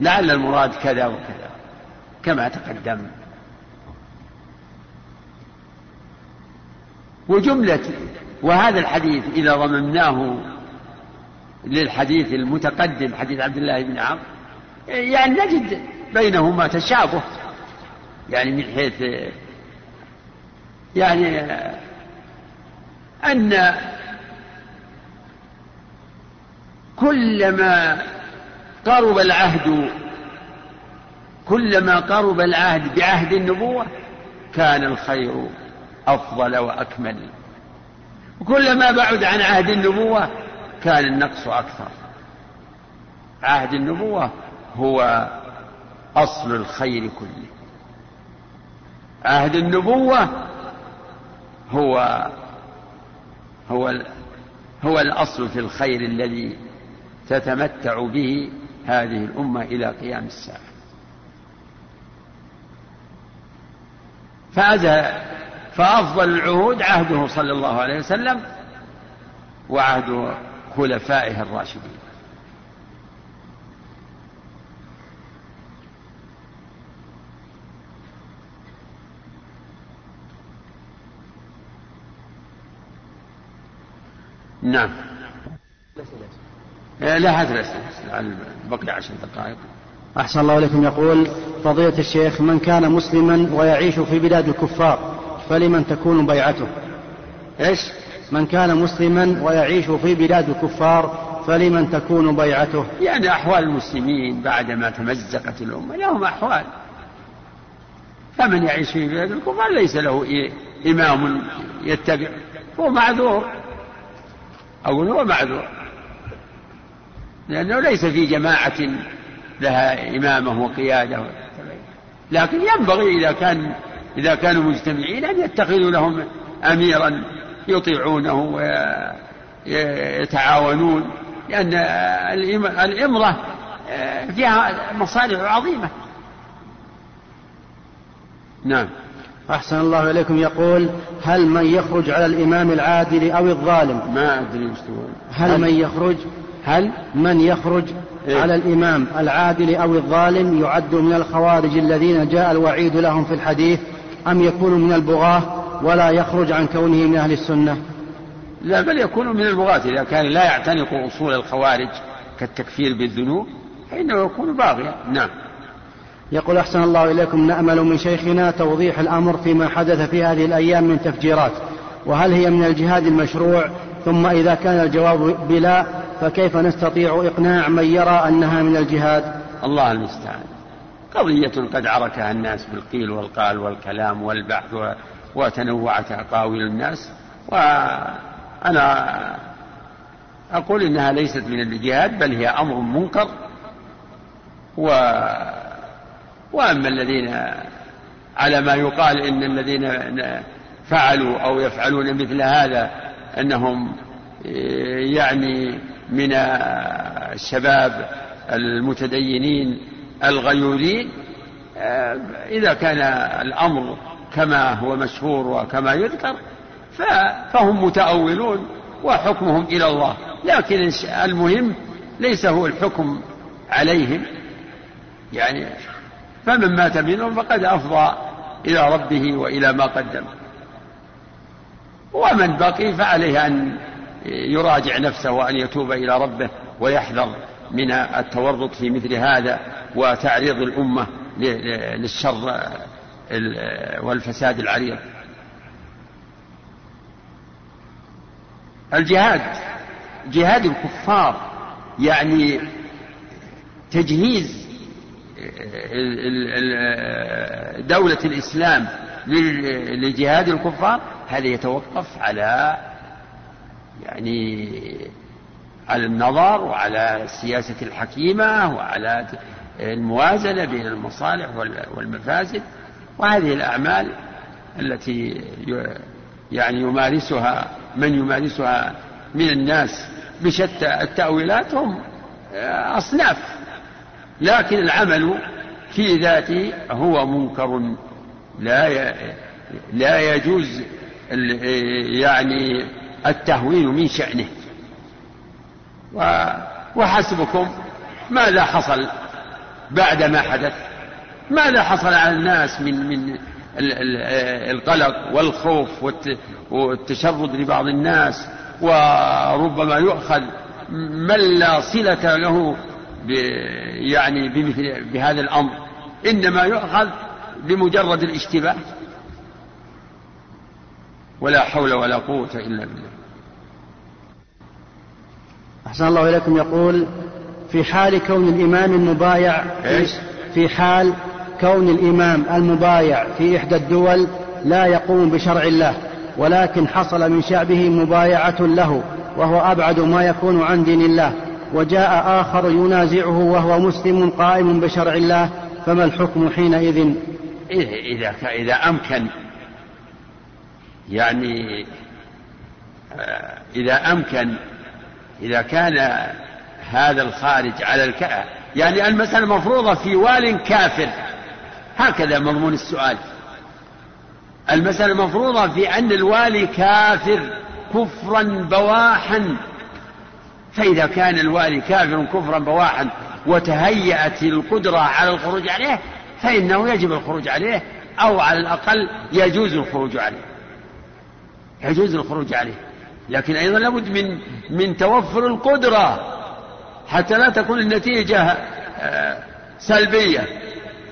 لعل المراد كذا وكذا كما تقدم. وجملة وهذا الحديث إذا ضممناه للحديث المتقدم حديث عبد الله بن عمرو يعني نجد بينهما تشابه يعني من حيث يعني أن كلما قرب العهد كلما قرب العهد بعهد النبوة كان الخير أفضل وأكمل. وكلما بعد عن عهد النبوة كان النقص أكثر. عهد النبوة هو أصل الخير كله. عهد النبوة هو هو هو الأصل في الخير الذي تتمتع به هذه الأمة إلى قيام الساعة. فأفضل العهود عهده صلى الله عليه وسلم وعهد خلفائه الراشدين. نعم. لا هات الأسئلة بقي عشر دقائق. أحسن الله إليكم. يقول فضيلة الشيخ من كان مسلما ويعيش في بلاد الكفار فلمن تكون بيعته؟ إيش؟ من كان مسلما ويعيش في بلاد الكفار فلمن تكون بيعته؟ يعني أحوال المسلمين بعدما تمزقت الأمة لهم أحوال. فمن يعيش في بلاد الكفار ليس له إمام يتبع. هو معذور. أقول هو معذور. لأنه ليس في جماعة لها إمامة وقيادة. لكن ينبغي إذا كان إذا كانوا مجتمعين أن يتخذوا لهم أميرا يطيعونه ويتعاونون لأن الإمرة فيها مصالح عظيمة. نعم. أحسن الله إليكم. يقول هل من يخرج على الإمام العادل أو الظالم؟ ما أدري هل من يخرج هل من يخرج إيه؟ على الإمام العادل أو الظالم يعد من الخوارج الذين جاء الوعيد لهم في الحديث أم يكون من البغاة ولا يخرج عن كونه من أهل السنة؟ لا بل يكون من البغاة. إذا كان لا يعتنق أصول الخوارج كالتكفير بالذنوب فإنه يكون باغيا. نعم. يقول أحسن الله إليكم نأمل من شيخنا توضيح الأمر فيما حدث في هذه الأيام من تفجيرات. وهل هي من الجهاد المشروع؟ ثم إذا كان الجواب بلا فكيف نستطيع إقناع من يرى أنها من الجهاد؟ الله المستعان. قضية قد عركها الناس بالقيل والقال والكلام والبحث وتنوعت أقاويل الناس وأنا أقول إنها ليست من الجهاد بل هي أمر منكر. و وأما الذين على ما يقال إن الذين فعلوا أو يفعلون مثل هذا أنهم يعني من الشباب المتدينين الغيورين إذا كان الأمر كما هو مشهور وكما يذكر فهم متأولون وحكمهم إلى الله. لكن المهم ليس هو الحكم عليهم. يعني فمن مات منهم فقد أفضى إلى ربه وإلى ما قدم. ومن بقي فعليه أن يراجع نفسه وأن يتوب إلى ربه ويحذر من التورط في مثل هذا وتعريض الأمة للشر والفساد العريض. الجهاد جهاد الكفار يعني تجهيز دولة الإسلام لجهاد الكفار هذا يتوقف على يعني على النظر وعلى السياسة الحكيمة وعلى الموازنة بين المصالح والمفاسد وهذه الأعمال التي يعني يمارسها من يمارسها من الناس بشتى التأويلات هم أصناف لكن العمل في ذاته هو منكر. لا لا يجوز يعني التهوين من شأنه. وحسبكم ماذا حصل بعد ما حدث؟ ماذا حصل على الناس من من القلق والخوف والتشرد لبعض الناس؟ وربما يؤخذ من لا صلة له يعني بمثل بهذا الأمر. إنما يؤخذ بمجرد الاشتباه. ولا حول ولا قوة إلا بالله. أحسن الله إليكم يقول في حال كون الإمام المبايع إيش؟ في حال كون الإمام المبايع في إحدى الدول لا يقوم بشرع الله ولكن حصل من شعبه مبايعة له وهو أبعد ما يكون عن دين الله وجاء آخر ينازعه وهو مسلم قائم بشرع الله فما الحكم حينئذ إذا إذا أمكن يعني آه، إذا أمكن إذا كان هذا الخارج على الكأ يعني المسألة مفروضة في وال كافر. هكذا مضمون السؤال. المسألة مفروضة في أن الوالي كافر كفرا بواحا. فإذا كان الوالي كافر كفرا بواحا وتهيأت القدرة على الخروج عليه فإنه يجب الخروج عليه أو على الأقل يجوز الخروج عليه. يجوز الخروج عليه. لكن أيضا لابد من من توفر القدرة حتى لا تكون النتيجة آه، سلبية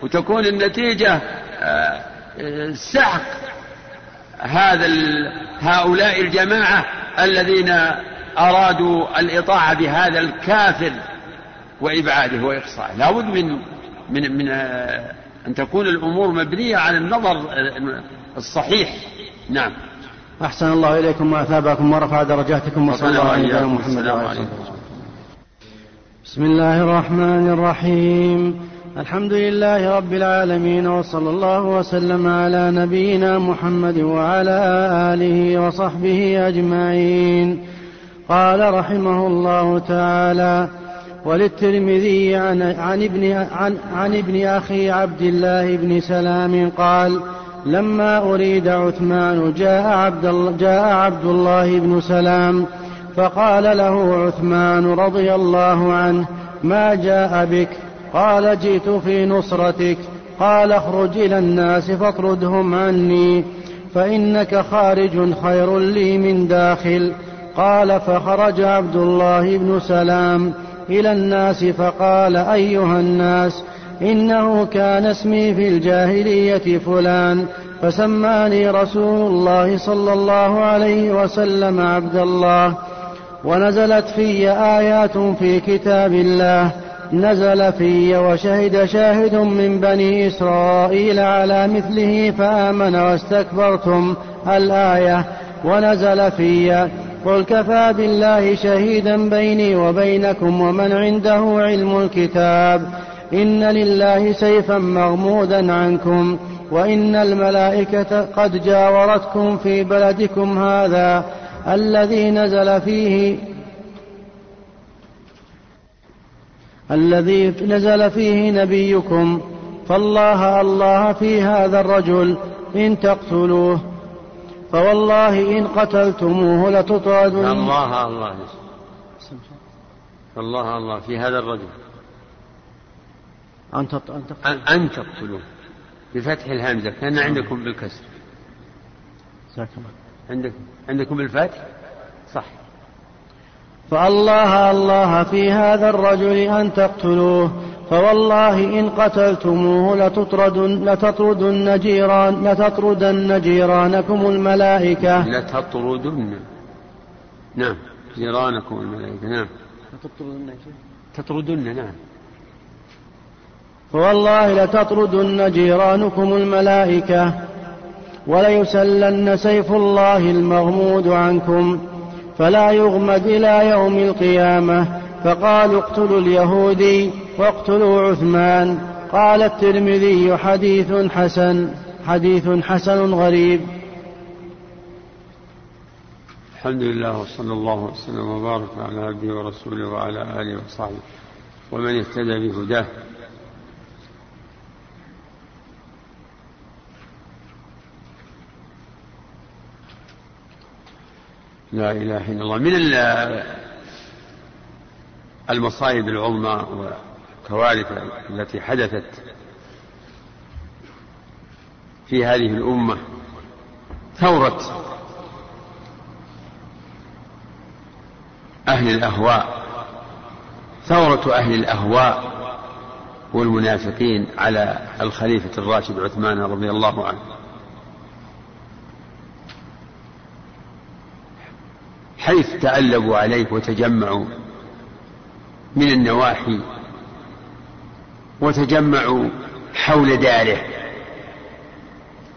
وتكون النتيجة آه، سحق هذا هؤلاء الجماعة الذين أرادوا الإطاعة بهذا الكافر وإبعاده وإقصائه لا بد من من من أن تكون الأمور مبنية على النظر الصحيح. نعم. أحسن الله إليكم وأثابكم ورفع درجاتكم وصلى الله على محمد وعلى بسم الله الرحمن الرحيم. الحمد لله رب العالمين وصلى الله وسلم على نبينا محمد وعلى آله وصحبه أجمعين. قال رحمه الله تعالى وللترمذي عن, عن, ابن, عن, عن ابن أخي عبد الله بن سلام قال لما أريد عثمان جاء عبد, جاء عبد الله بن سلام فقال له عثمان رضي الله عنه ما جاء بك؟ قال جئت في نصرتك. قال اخرج إلى الناس فاطردهم عني فإنك خارج خير لي من داخل. قال فخرج عبد الله بن سلام إلى الناس فقال أيها الناس إنه كان اسمي في الجاهلية فلان فسماني رسول الله صلى الله عليه وسلم عبد الله. ونزلت في آيات في كتاب الله نزل في وشهد شاهد من بني إسرائيل على مثله فآمن واستكبرتم الآية. ونزل في قل كفى بالله شهيدا بيني وبينكم ومن عنده علم الكتاب. إن لله سيفا مغمودا عنكم وإن الملائكة قد جاورتكم في بلدكم هذا الذي نزل فيه الذي نزل فيه نبيكم فالله الله في هذا الرجل إن تقتلوه فوالله إن قتلتموه لتطردن الله الله الله الله في هذا الرجل أن أن تقتلوه بفتح الهمزة. كان عندكم بالكسر. عندكم عندكم بالفتح؟ صح. فالله الله في هذا الرجل أن تقتلوه. فوالله إن قتلتموه لتطردن لتطردن جيران لتطردن جيرانكم الملائكة. لتطردن. نعم. جيرانكم الملائكة. نعم. تطردن نعم. فوالله لتطردن جيرانكم الملائكة وليسلن سيف الله المغمود عنكم فلا يغمد إلى يوم القيامة فقالوا اقتلوا اليهودي واقتلوا عثمان قال الترمذي حديث حسن حديث حسن غريب الحمد لله وصلى الله وسلم وبارك على عبده ورسوله وعلى آله وصحبه ومن اهتدى بهداه لا إله إلا الله. من المصائب العظمى والكوارث التي حدثت في هذه الأمة ثورة أهل الأهواء ثورة أهل الأهواء والمنافقين على الخليفة الراشد عثمان رضي الله عنه. حيث تألبوا عليه وتجمعوا من النواحي وتجمعوا حول داره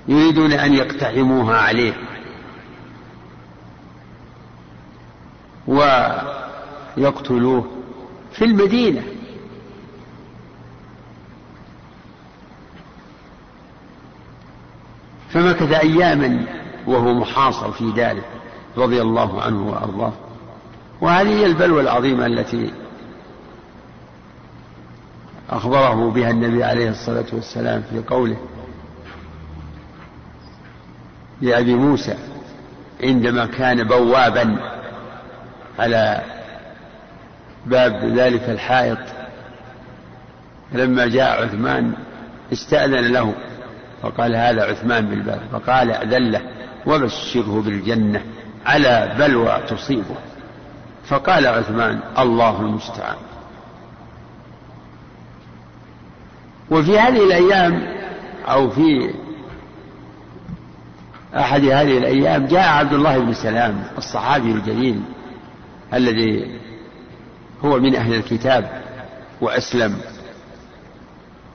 يريدون أن يقتحموها عليه ويقتلوه في المدينة. فمكث أياما وهو محاصر في داره. رضي الله عنه وأرضاه. وهذه هي البلوى العظيمة التي أخبره بها النبي عليه الصلاة والسلام في قوله لأبي موسى عندما كان بوابا على باب ذلك الحائط لما جاء عثمان استأذن له فقال هذا عثمان بالباب فقال أذن له وبشره بالجنة. على بلوى تصيبه. فقال عثمان الله المستعان. وفي هذه الأيام أو في أحد هذه الأيام جاء عبد الله بن سلام الصحابي الجليل الذي هو من أهل الكتاب وأسلم.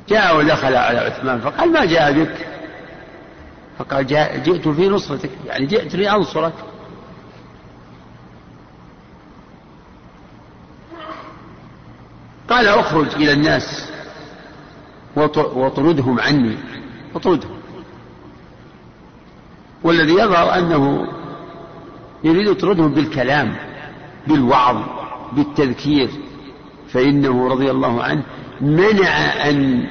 جاء ودخل على عثمان فقال ما جاء بك؟ فقال جئت في نصرتك. يعني جئت لأنصرك. قال اخرج إلى الناس واطردهم عني. اطردهم. والذي يظهر أنه يريد يطردهم بالكلام بالوعظ بالتذكير فإنه رضي الله عنه منع أن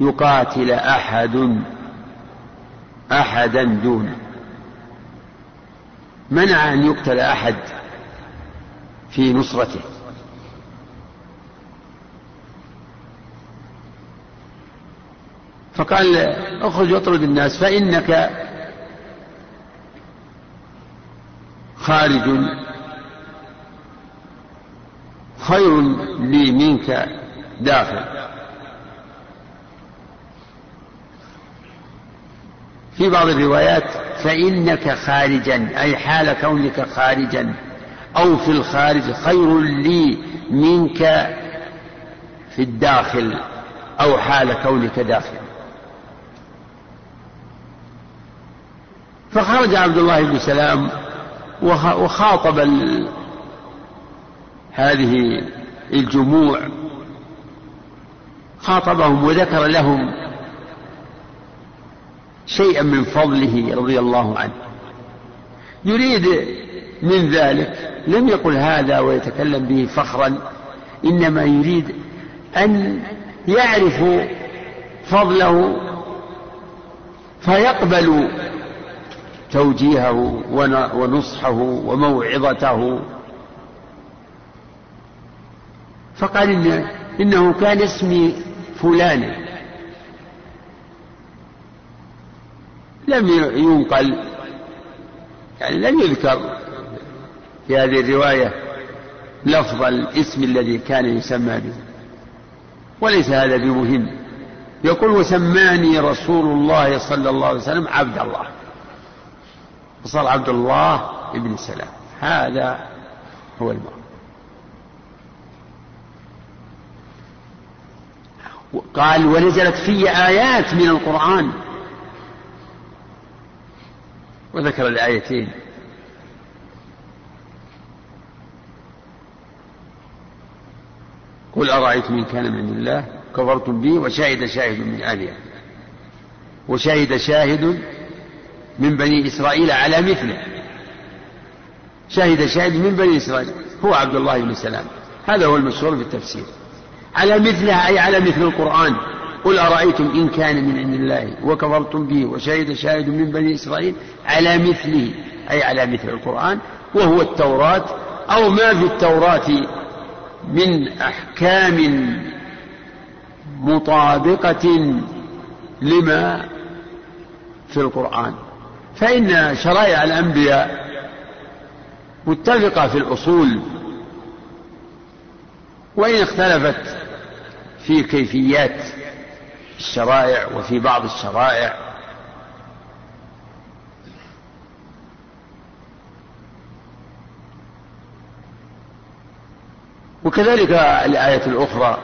يقاتل أحد أحدا دونه. منع أن يقتل أحد في نصرته. فقال اخرج واطرد الناس فإنك خارج. خير لي منك داخل. في بعض الروايات فإنك خارجا أي حال كونك خارجا أو في الخارج خير لي منك في الداخل أو حال كونك داخل. فخرج عبد الله بن سلام وخاطب هذه الجموع. خاطبهم وذكر لهم شيئا من فضله رضي الله عنه. يريد من ذلك لم يقل هذا ويتكلم به فخرا إنما يريد أن يعرفوا فضله فيقبلوا توجيهه ونصحه وموعظته. فقال إن إنه كان اسمي فلان. لم ينقل. يعني لم يذكر في هذه الرواية لفظ الاسم الذي كان يسمى به. وليس هذا بمهم. يقول وسماني رسول الله صلى الله عليه وسلم عبد الله. وصار عبد الله ابن سلام. هذا هو المعنى قال ونزلت في آيات من القرآن. وذكر الآيتين. قل أرأيتم إن كان من الله؟ كفرتم به وشهد شاهد من أهلها وشهد شاهد من بني إسرائيل على مثله. شهد شاهد من بني إسرائيل. هو عبد الله بن سلام. هذا هو المشهور في التفسير. على مثلها أي على مثل القرآن. قل أرأيتم إن كان من عند الله وكفرتم به وشهد شاهد من بني إسرائيل على مثله أي على مثل القرآن وهو التوراة أو ما في التوراة من أحكام مطابقة لما في القرآن. فإن شرائع الأنبياء متفقة في الأصول وإن اختلفت في كيفيات الشرائع وفي بعض الشرائع. وكذلك الآية الأخرى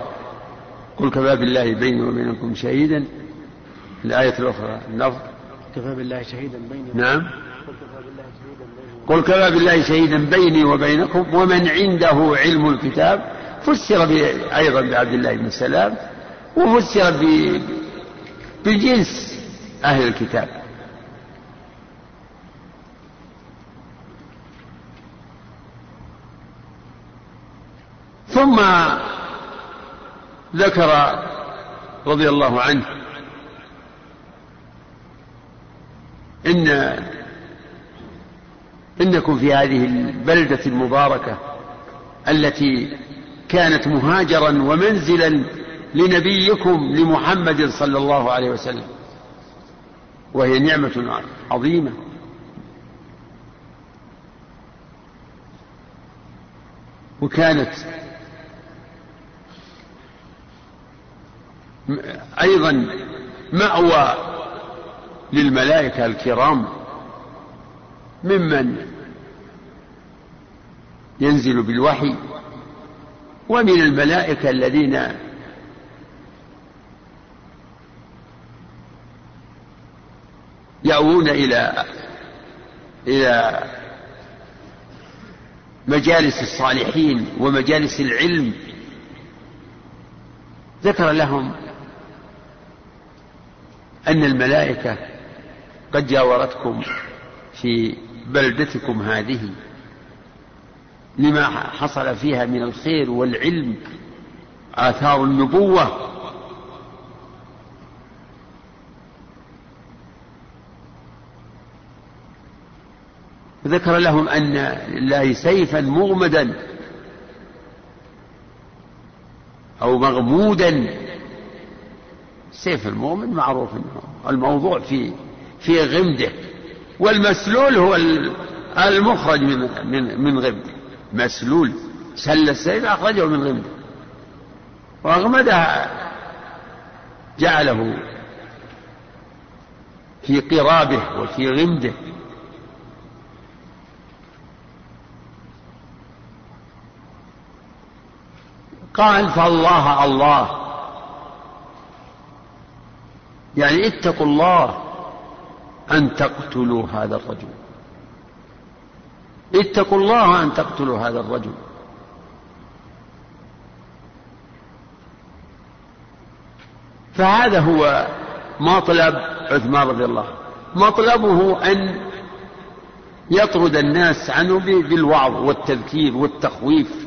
قل كفى بالله بيني وبينكم شهيدا الآية الأخرى اللفظ كفى بالله شهيدا بيني نعم. قل كفى بالله شهيدا بيني وبينكم. ومن عنده علم الكتاب فسر أيضا بعبد الله بن سلام وفسر بجنس أهل الكتاب. ثم ذكر رضي الله عنه إن إنكم في هذه البلدة المباركة التي كانت مهاجرا ومنزلا لنبيكم لمحمد صلى الله عليه وسلم وهي نعمة عظيمة. وكانت أيضا مأوى للملائكة الكرام ممن ينزل بالوحي ومن الملائكة الذين يأوون إلى إلى مجالس الصالحين ومجالس العلم. ذكر لهم أن الملائكة قد جاورتكم في بلدتكم هذه لما حصل فيها من الخير والعلم آثار النبوة. ذكر لهم أن لله سيفا مغمدا أو مغمودا. السيف المغمد معروف الموضوع في في غمده والمسلول هو المخرج من من من غمده. مسلول سل السيف أخرجه من غمده. وأغمدها جعله في قرابه وفي غمده. قال فالله الله. يعني اتقوا الله. أن تقتلوا هذا الرجل. اتقوا الله أن تقتلوا هذا الرجل. فهذا هو مطلب عثمان رضي الله مطلبه أن يطرد الناس عنه بالوعظ والتذكير والتخويف.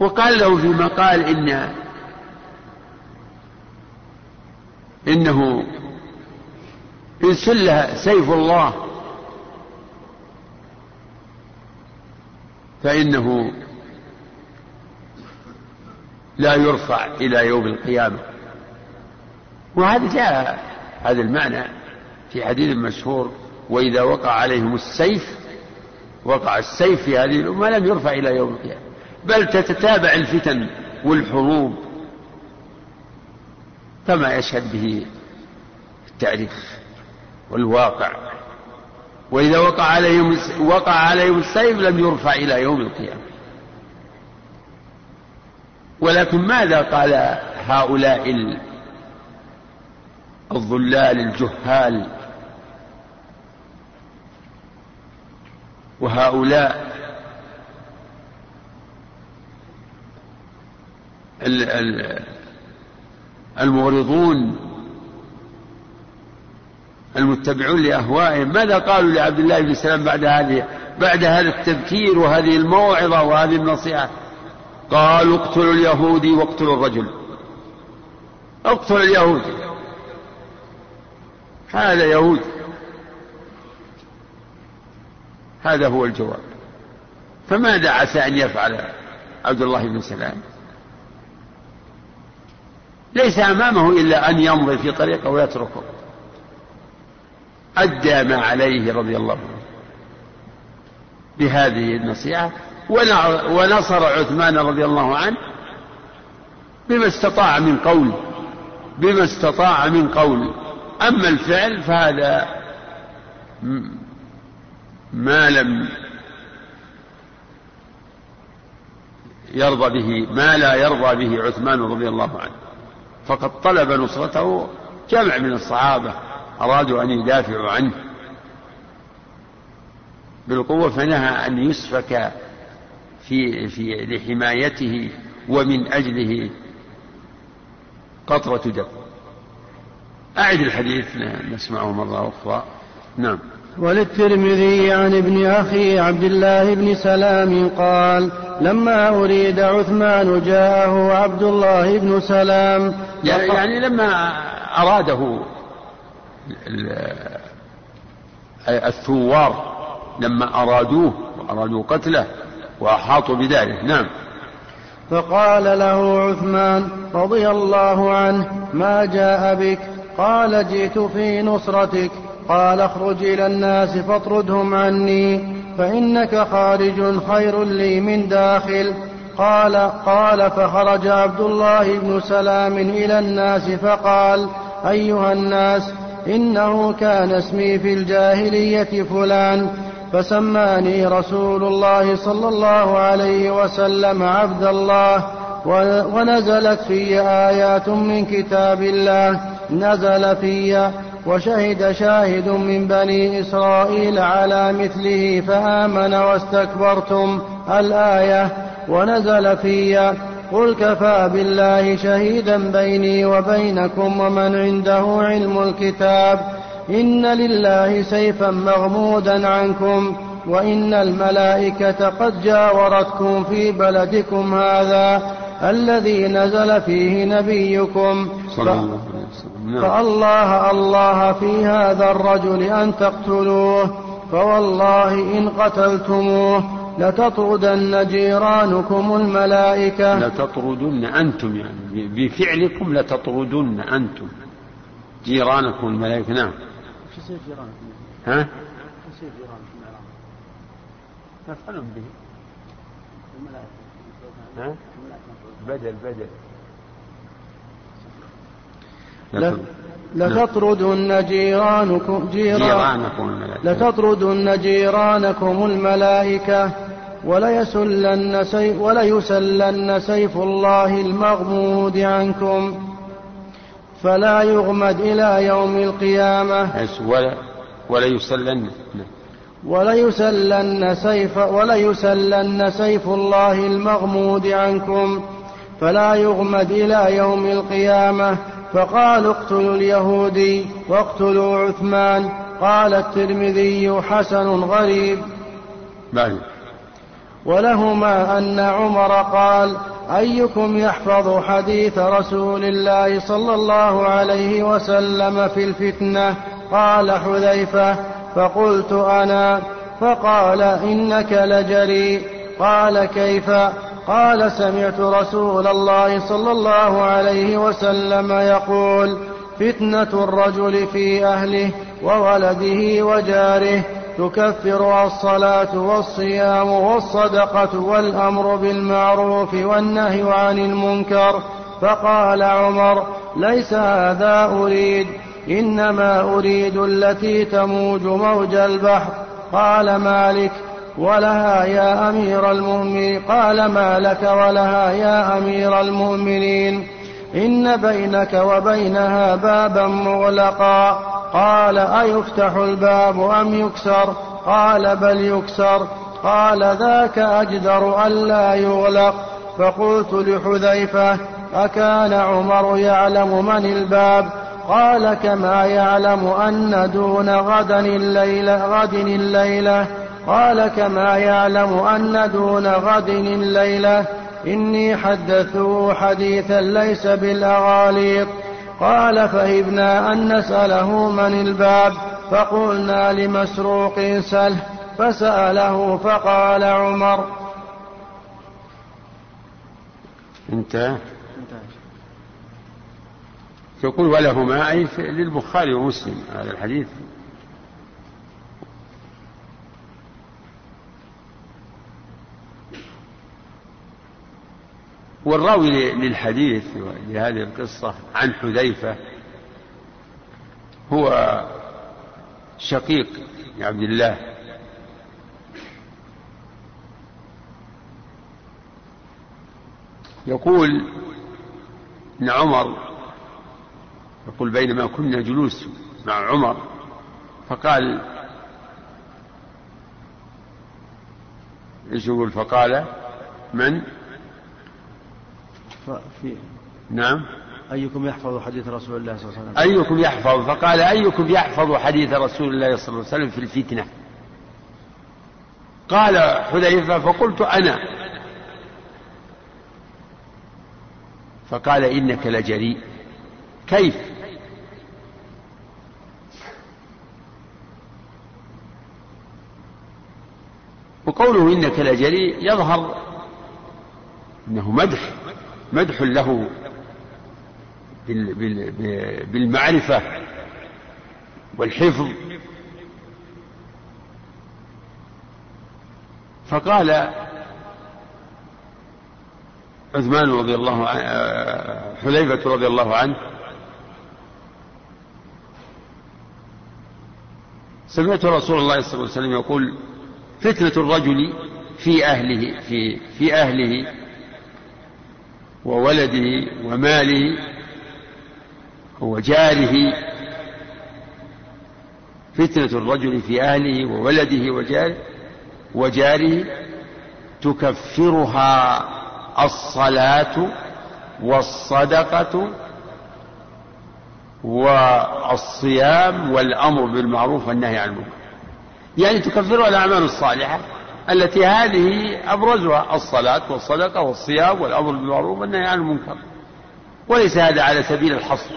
وقال له في مقال إن إنه إن سل سيف الله فإنه لا يرفع إلى يوم القيامة. وهذا جاء هذا المعنى في حديث مشهور وإذا وقع عليهم السيف وقع السيف في هذه الأمة لم يرفع إلى يوم القيامة. بل تتتابع الفتن والحروب كما يشهد به التاريخ والواقع. وإذا وقع عليهم وقع عليهم السيف لم يرفع إلى يوم القيامة. ولكن ماذا قال هؤلاء الظلال الجهال؟ وهؤلاء المغرضون المتبعون لأهوائهم. ماذا قالوا لعبد الله بن سلام بعد هذه بعد هذا التذكير وهذه الموعظة وهذه النصيحة؟ قالوا اقتلوا اليهودي واقتلوا الرجل. اقتلوا اليهودي هذا يهودي هذا هو الجواب. فماذا عسى أن يفعل عبد الله بن سلام؟ ليس أمامه إلا أن يمضي في طريقه ويتركه. أدى ما عليه رضي الله عنه بهذه النصيحة. ونصر عثمان رضي الله عنه بما استطاع من قول بما استطاع من قول. أما الفعل فهذا ما لم يرضى به ما لا يرضى به عثمان رضي الله عنه. فقد طلب نصرته جمع من الصحابة أرادوا أن يدافعوا عنه. بالقوة فنهى أن يسفك في في لحمايته ومن أجله قطرة دم. أعد الحديث نسمعه مرة أخرى. نعم. وللترمذي عن ابن أخي عبد الله بن سلام قال لما أريد عثمان جاءه عبد الله بن سلام يعني لما أراده الثوار لما أرادوه وأرادوا قتله وأحاطوا بداره نعم. فقال له عثمان رضي الله عنه ما جاء بك؟ قال جئت في نصرتك. قال اخرج إلى الناس فاطردهم عني فإنك خارج خير لي من داخل. قال قال فخرج عبد الله بن سلام إلى الناس فقال أيها الناس إنه كان اسمي في الجاهلية فلان فسماني رسول الله صلى الله عليه وسلم عبد الله ونزلت في آيات من كتاب الله نزل في وشهد شاهد من بني إسرائيل على مثله فآمن واستكبرتم الآية ونزل في قل كفى بالله شهيدا بيني وبينكم ومن عنده علم الكتاب. إن لله سيفا مغمودا عنكم. وإن الملائكة قد جاورتكم في بلدكم هذا. الذي نزل فيه نبيكم. صلى الله عليه وسلم. نعم. فالله الله في هذا الرجل أن تقتلوه. فوالله إن قتلتموه. لتطردن جيرانكم الملائكة. لتطردن أنتم يعني بفعلكم لتطردن أنتم. جيرانكم الملائكة نعم. شو يصير جيرانكم؟ ها؟ شو يصير جيرانكم نفعلهم به. الملائكة. ها؟ بدل بدل. لتطردن جيرانكم جيران جيرانكم الملائكة. لتطردن جيرانكم الملائكة. وليسلن سيف, وليسلن سيف الله المغمود عنكم فلا يغمد إلى يوم القيامة. ولا وليسلن. وليسلن سيف وليسلن سيف الله المغمود عنكم فلا يغمد إلى يوم القيامة. فقالوا اقتلوا اليهودي واقتلوا عثمان. قال الترمذي حسن غريب. بعد ولهما أن عمر قال أيكم يحفظ حديث رسول الله صلى الله عليه وسلم في الفتنة؟ قال حذيفة. فقلت أنا. فقال إنك لجريء. قال كيف؟ قال سمعت رسول الله صلى الله عليه وسلم يقول فتنة الرجل في أهله وولده وجاره. تكفر الصلاة والصيام والصدقة والأمر بالمعروف والنهي عن المنكر. فقال عمر ليس هذا أريد إنما أريد التي تموج موج البحر. قال مالك ولها يا أمير المؤمنين. قال ما لك ولها يا أمير المؤمنين. إن بينك وبينها بابا مغلقا. قال أيفتح الباب أم يكسر؟ قال بل يكسر. قال ذاك أجدر ألا يغلق. فقلت لحذيفة أكان عمر يعلم من الباب؟ قال كما يعلم أن دون غدا الليلة غد الليلة. قال كما يعلم أن دون غد الليلة. إني حدثته حديثا ليس بالأغاليط. قال فهبنا أن نسأله من الباب فقلنا لمسروق سله فسأله فقال عمر. انتهى يقول ولهما أي للبخاري ومسلم هذا الحديث. والراوي للحديث لهذه القصة عن حذيفة هو شقيق عبد الله. يقول ان عمر يقول بينما كنا جلوس مع عمر فقال إيش يقول؟ فقال من؟ في نعم. أيكم يحفظ حديث رسول الله صلى الله عليه وسلم؟ أيكم يحفظ. فقال أيكم يحفظ حديث رسول الله صلى الله عليه وسلم في الفتنة. قال حذيفة فقلت أنا. فقال إنك لجريء. كيف؟ وقوله إنك لجريء يظهر أنه مدح. مدح له بالمعرفة والحفظ. عثمان رضي الله عنه حذيفة رضي الله عنه سمعت رسول الله صلى الله عليه وسلم يقول فتنة الرجل في أهله في في أهله وولده وماله وجاره فتنة الرجل في أهله وولده وجاره وجاره تكفرها الصلاة والصدقة والصيام والأمر بالمعروف والنهي عن المنكر. يعني تكفرها الأعمال الصالحة. التي هذه أبرزها الصلاة والصدقة والصيام والأمر بالمعروف والنهي عن المنكر. وليس هذا على سبيل الحصر.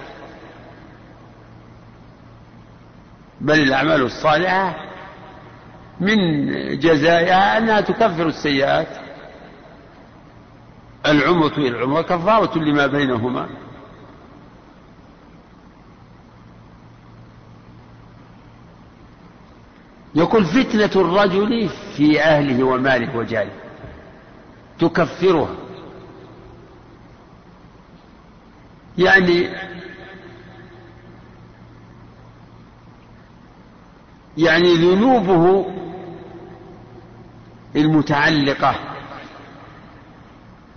بل الأعمال الصالحة من جزائها أنها تكفر السيئات. العمرة إلى العمرة كفارة لما بينهما. يقول فتنة الرجل في أهله وماله وجاله تكفره يعني يعني ذنوبه المتعلقة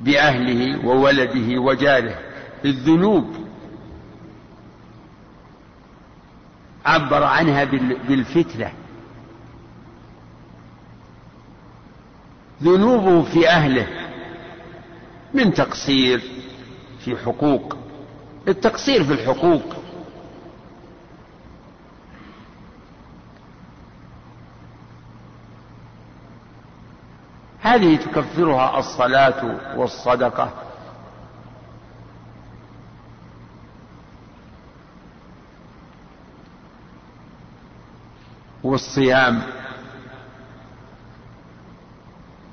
بأهله وولده وجاره الذنوب عبر عنها بالفتنة. ذنوبه في أهله من تقصير في حقوق التقصير في الحقوق. هذه تكفرها الصلاة والصدقة. والصيام.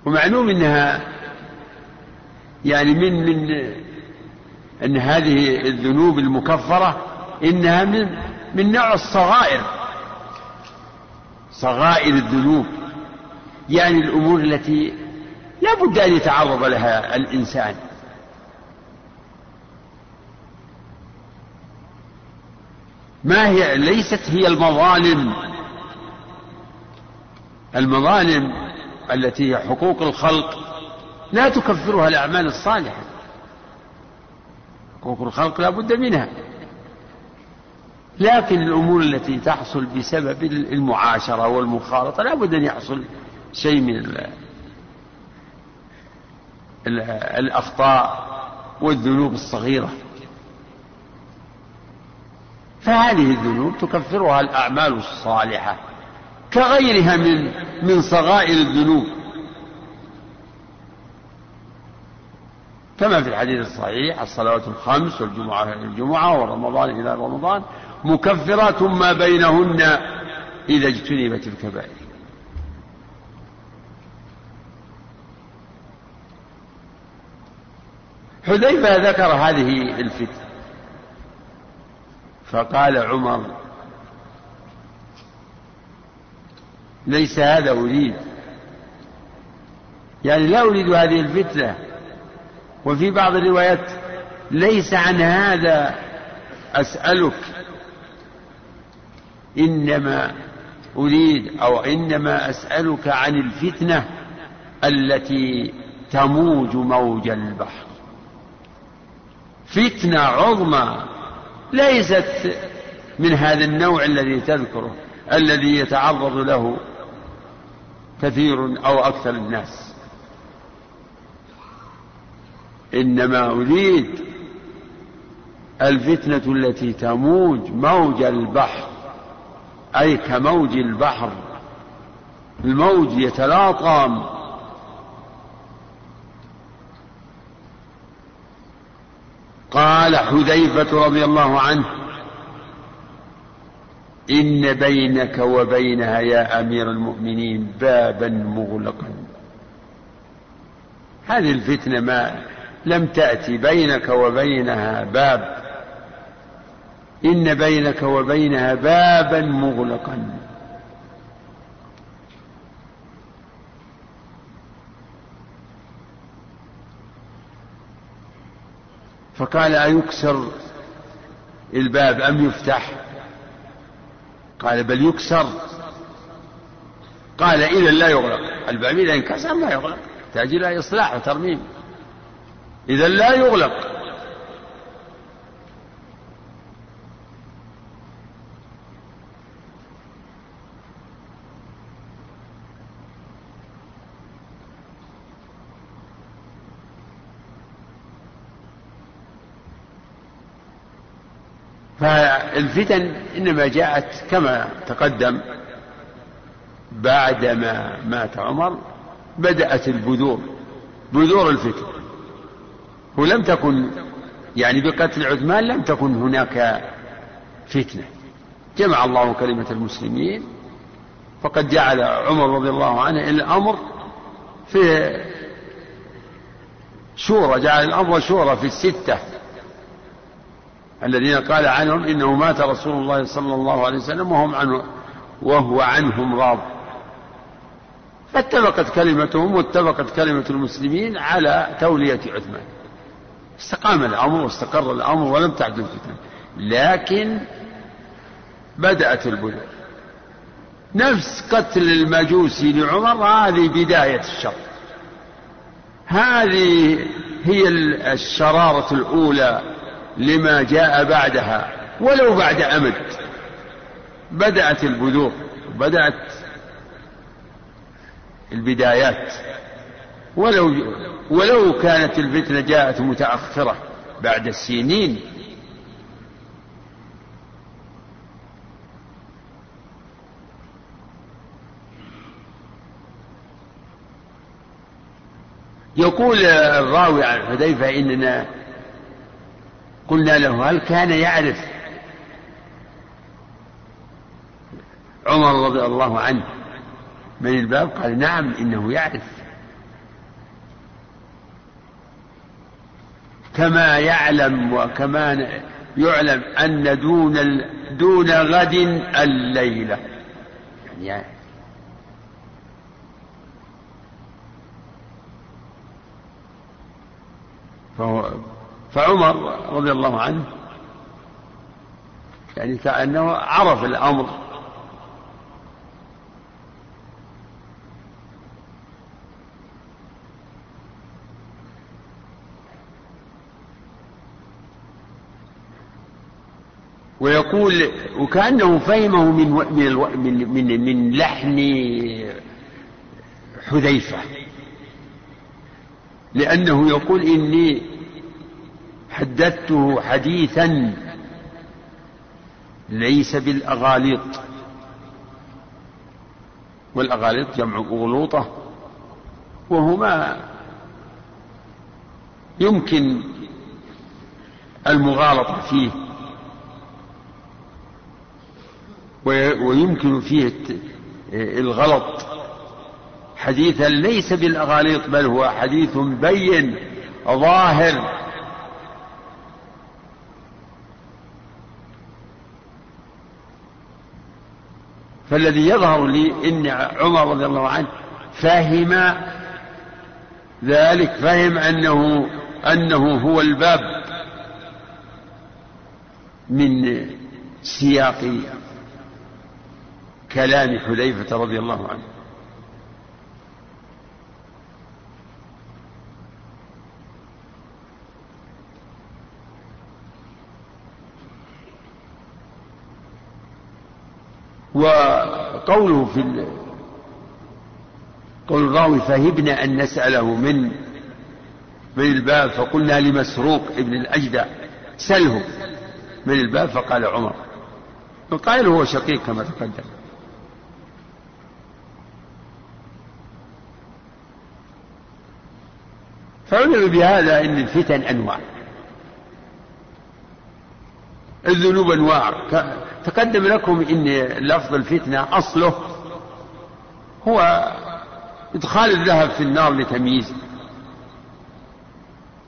ومعلوم إنها يعني من من إن هذه الذنوب المكفرة إنها من من نوع الصغائر. صغائر الذنوب. يعني الأمور التي لا بد أن يتعرض لها الإنسان. ما هي ليست هي المظالم. المظالم التي هي حقوق الخلق لا تكفرها الأعمال الصالحة. حقوق الخلق لا بد منها. لكن الأمور التي تحصل بسبب المعاشرة والمخالطة لا بد أن يحصل شيء من الأخطاء والذنوب الصغيرة. فهذه الذنوب تكفرها الأعمال الصالحة. كغيرها من من صغائر الذنوب. كما في الحديث الصحيح الصلوات الخمس والجمعة إلى الجمعة ورمضان إلى رمضان مكفرات ما بينهن إذا اجتنبت الكبائر. حذيفة ذكر هذه الفتنة. فقال عمر ليس هذا أريد. يعني لا أريد هذه الفتنة. وفي بعض الروايات ليس عن هذا أسألك. إنما أريد أو إنما أسألك عن الفتنة التي تموج موج البحر. فتنة عظمى ليست من هذا النوع الذي تذكره الذي يتعرض له كثير أو أكثر الناس. إنما أريد الفتنة التي تموج موج البحر أي كموج البحر. الموج يتلاطم. قال حذيفة رضي الله عنه إن بينك وبينها يا أمير المؤمنين بابا مغلقا. هذه الفتنة ما لم تأتي بينك وبينها باب. إن بينك وبينها بابا مغلقا. فقال أيكسر الباب أم يفتح؟ قال بل يكسر. قال إذا لا يغلق. الباب إذا انكسر لا يغلق. تحتاج إلى إصلاح وترميم. إذا لا يغلق. فالفتن إنما جاءت كما تقدم بعدما مات عمر بدأت البذور بذور الفتن. ولم تكن يعني بقتل عثمان لم تكن هناك فتنة. جمع الله كلمة المسلمين فقد جعل عمر رضي الله عنه الأمر في شورى جعل الأمر شورى في الستة. الذين قال عنهم إنه مات رسول الله صلى الله عليه وسلم وهم عنه وهو عنهم راض. فاتفقت كلمتهم واتفقت كلمة المسلمين على تولية عثمان. استقام الأمر واستقر الأمر ولم تعد الفتن لكن بدأت البذور نفس قتل المجوسي لعمر هذه بداية الشر. هذه هي الشرارة الأولى لما جاء بعدها ولو بعد أمد بدأت البذور بدأت البدايات. ولو ولو كانت الفتنة جاءت متأخرة بعد السنين. يقول الراوي عن حذيفة إننا قلنا له هل كان يعرف عمر رضي الله عنه من الباب؟ قال نعم إنه يعرف. كما يعلم وكما يعلم أن دون دون غد الليلة. يعني فهو فعمر رضي الله عنه يعني كأنه عرف الأمر. ويقول وكأنه فهمه من من من من, لحن حذيفة. لأنه يقول إني حدثته حديثا ليس بالأغاليط. والأغاليط جمع أغلوطة وهما يمكن المغالطة فيه ويمكن فيه الغلط. حديثا ليس بالأغاليط بل هو حديث بين ظاهر. فالذي يظهر لي إن عمر رضي الله عنه فهم ذلك فهم أنه أنه هو الباب من سياق كلام حذيفة رضي الله عنه. وقوله في ال... قول الراوي فهبنا أن نسأله من من الباب فقلنا لمسروق ابن الأجدع سله من الباب فقال عمر. القائل هو شقيق كما تقدم. فعلم بهذا إن الفتن أنواع. الذنوب أنواع. تقدم لكم إن لفظ الفتنة أصله هو إدخال الذهب في النار لتمييزه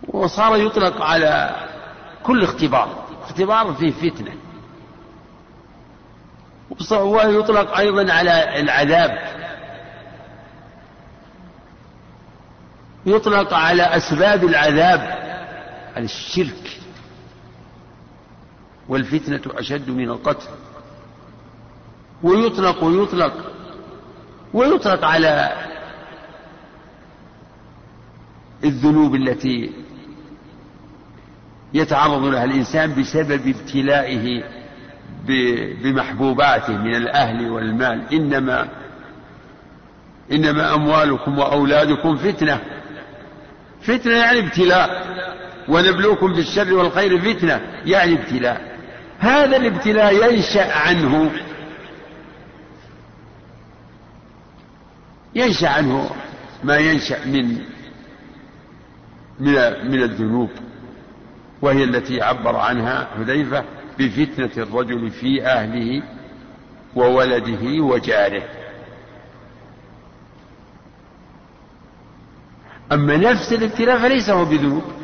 وصار يطلق على كل اختبار اختبار فيه فتنة ويطلق أيضا على العذاب يطلق على أسباب العذاب الشرك. والفتنة أشد من القتل. ويطلق ويطلق ويطلق على الذنوب التي يتعرض لها الإنسان بسبب ابتلائه بمحبوباته من الأهل والمال. إنما إنما أموالكم وأولادكم فتنة. فتنة يعني ابتلاء. ونبلوكم بالشر والخير فتنة يعني ابتلاء. هذا الابتلاء ينشأ عنه. ينشأ عنه ما ينشأ من من من الذنوب وهي التي عبر عنها حذيفة بفتنة الرجل في أهله وولده وجاره. أما نفس الابتلاء فليس هو بذنوب.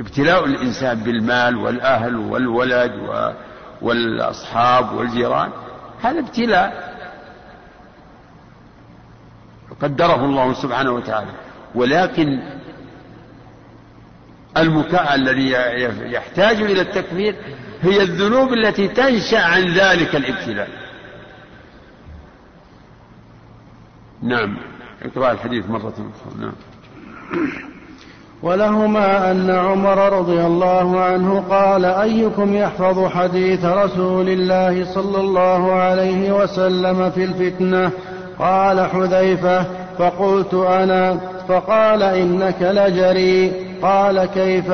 ابتلاء الإنسان بالمال والأهل والولد والأصحاب والجيران هذا ابتلاء قدره الله سبحانه وتعالى. ولكن المكاء الذي يحتاج إلى التكفير هي الذنوب التي تنشأ عن ذلك الابتلاء. نعم. اقرأ الحديث مرة أخرى. نعم. ولهما أن عمر رضي الله عنه قال أيكم يحفظ حديث رسول الله صلى الله عليه وسلم في الفتنة؟ قال حذيفة فقلت أنا فقال إنك لجري. قال كيف؟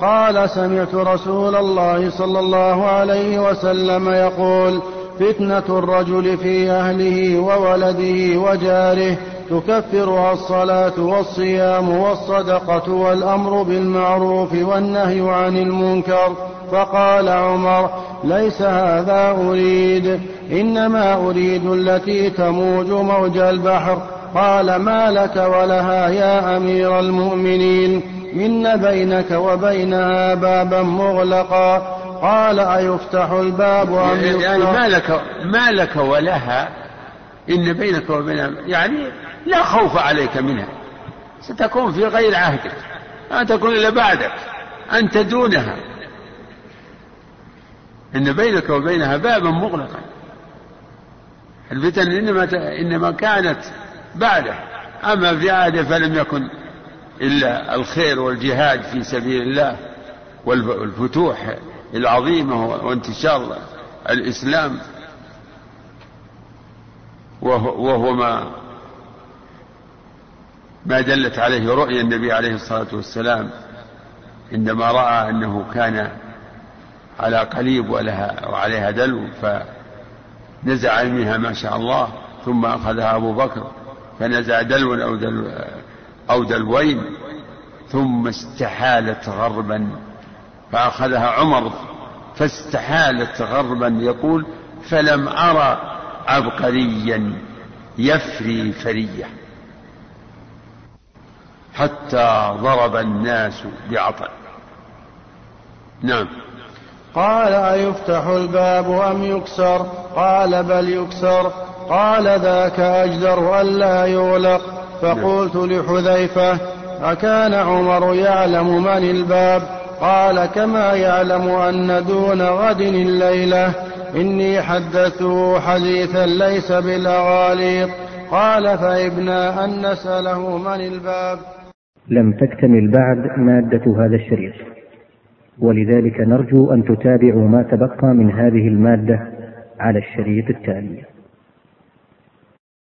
قال سمعت رسول الله صلى الله عليه وسلم يقول فتنة الرجل في أهله وولده وجاره. تكفرها الصلاة والصيام والصدقة والأمر بالمعروف والنهي عن المنكر. فقال عمر ليس هذا أريد. إنما أريد التي تموج موج البحر. قال ما لك ولها يا أمير المؤمنين؟ إن بينك وبينها بابا مغلقا قال أيفتح الباب أم يعني ما لك ما لك ولها إن بينك وبينها يعني لا خوف عليك منها. ستكون في غير عهدك. ما تكون إلا بعدك. أنت دونها إن بينك وبينها بابا مغلقا. الفتن إنما إنما كانت بعده. أما في عهده فلم يكن إلا الخير والجهاد في سبيل الله والفتوح العظيمة وانتشار الإسلام. وهو, وهو ما ما دلت عليه رؤيا النبي عليه الصلاة والسلام عندما رأى أنه كان على قليب ولها وعليها دلو فنزع منها ما شاء الله ثم أخذها أبو بكر فنزع دلو أو دلو أو دلوين ثم استحالت غربا فأخذها عمر فاستحالت غربا يقول فلم أرى عبقريا يفري فرية. حتى ضرب الناس بعطل. نعم. قال أيفتح الباب أم يكسر؟ قال بل يكسر. قال ذاك أجدر ألا يغلق. فقلت لحذيفة أكان عمر يعلم من الباب؟ قال كما يعلم أن دون غد الليلة. إني حدثته حديثا ليس بالأغاليط. قال فإبنا أن نسأله من الباب. لم تكتمل بعد مادة هذا الشريط. ولذلك نرجو أن تتابعوا ما تبقى من هذه المادة على الشريط التالي.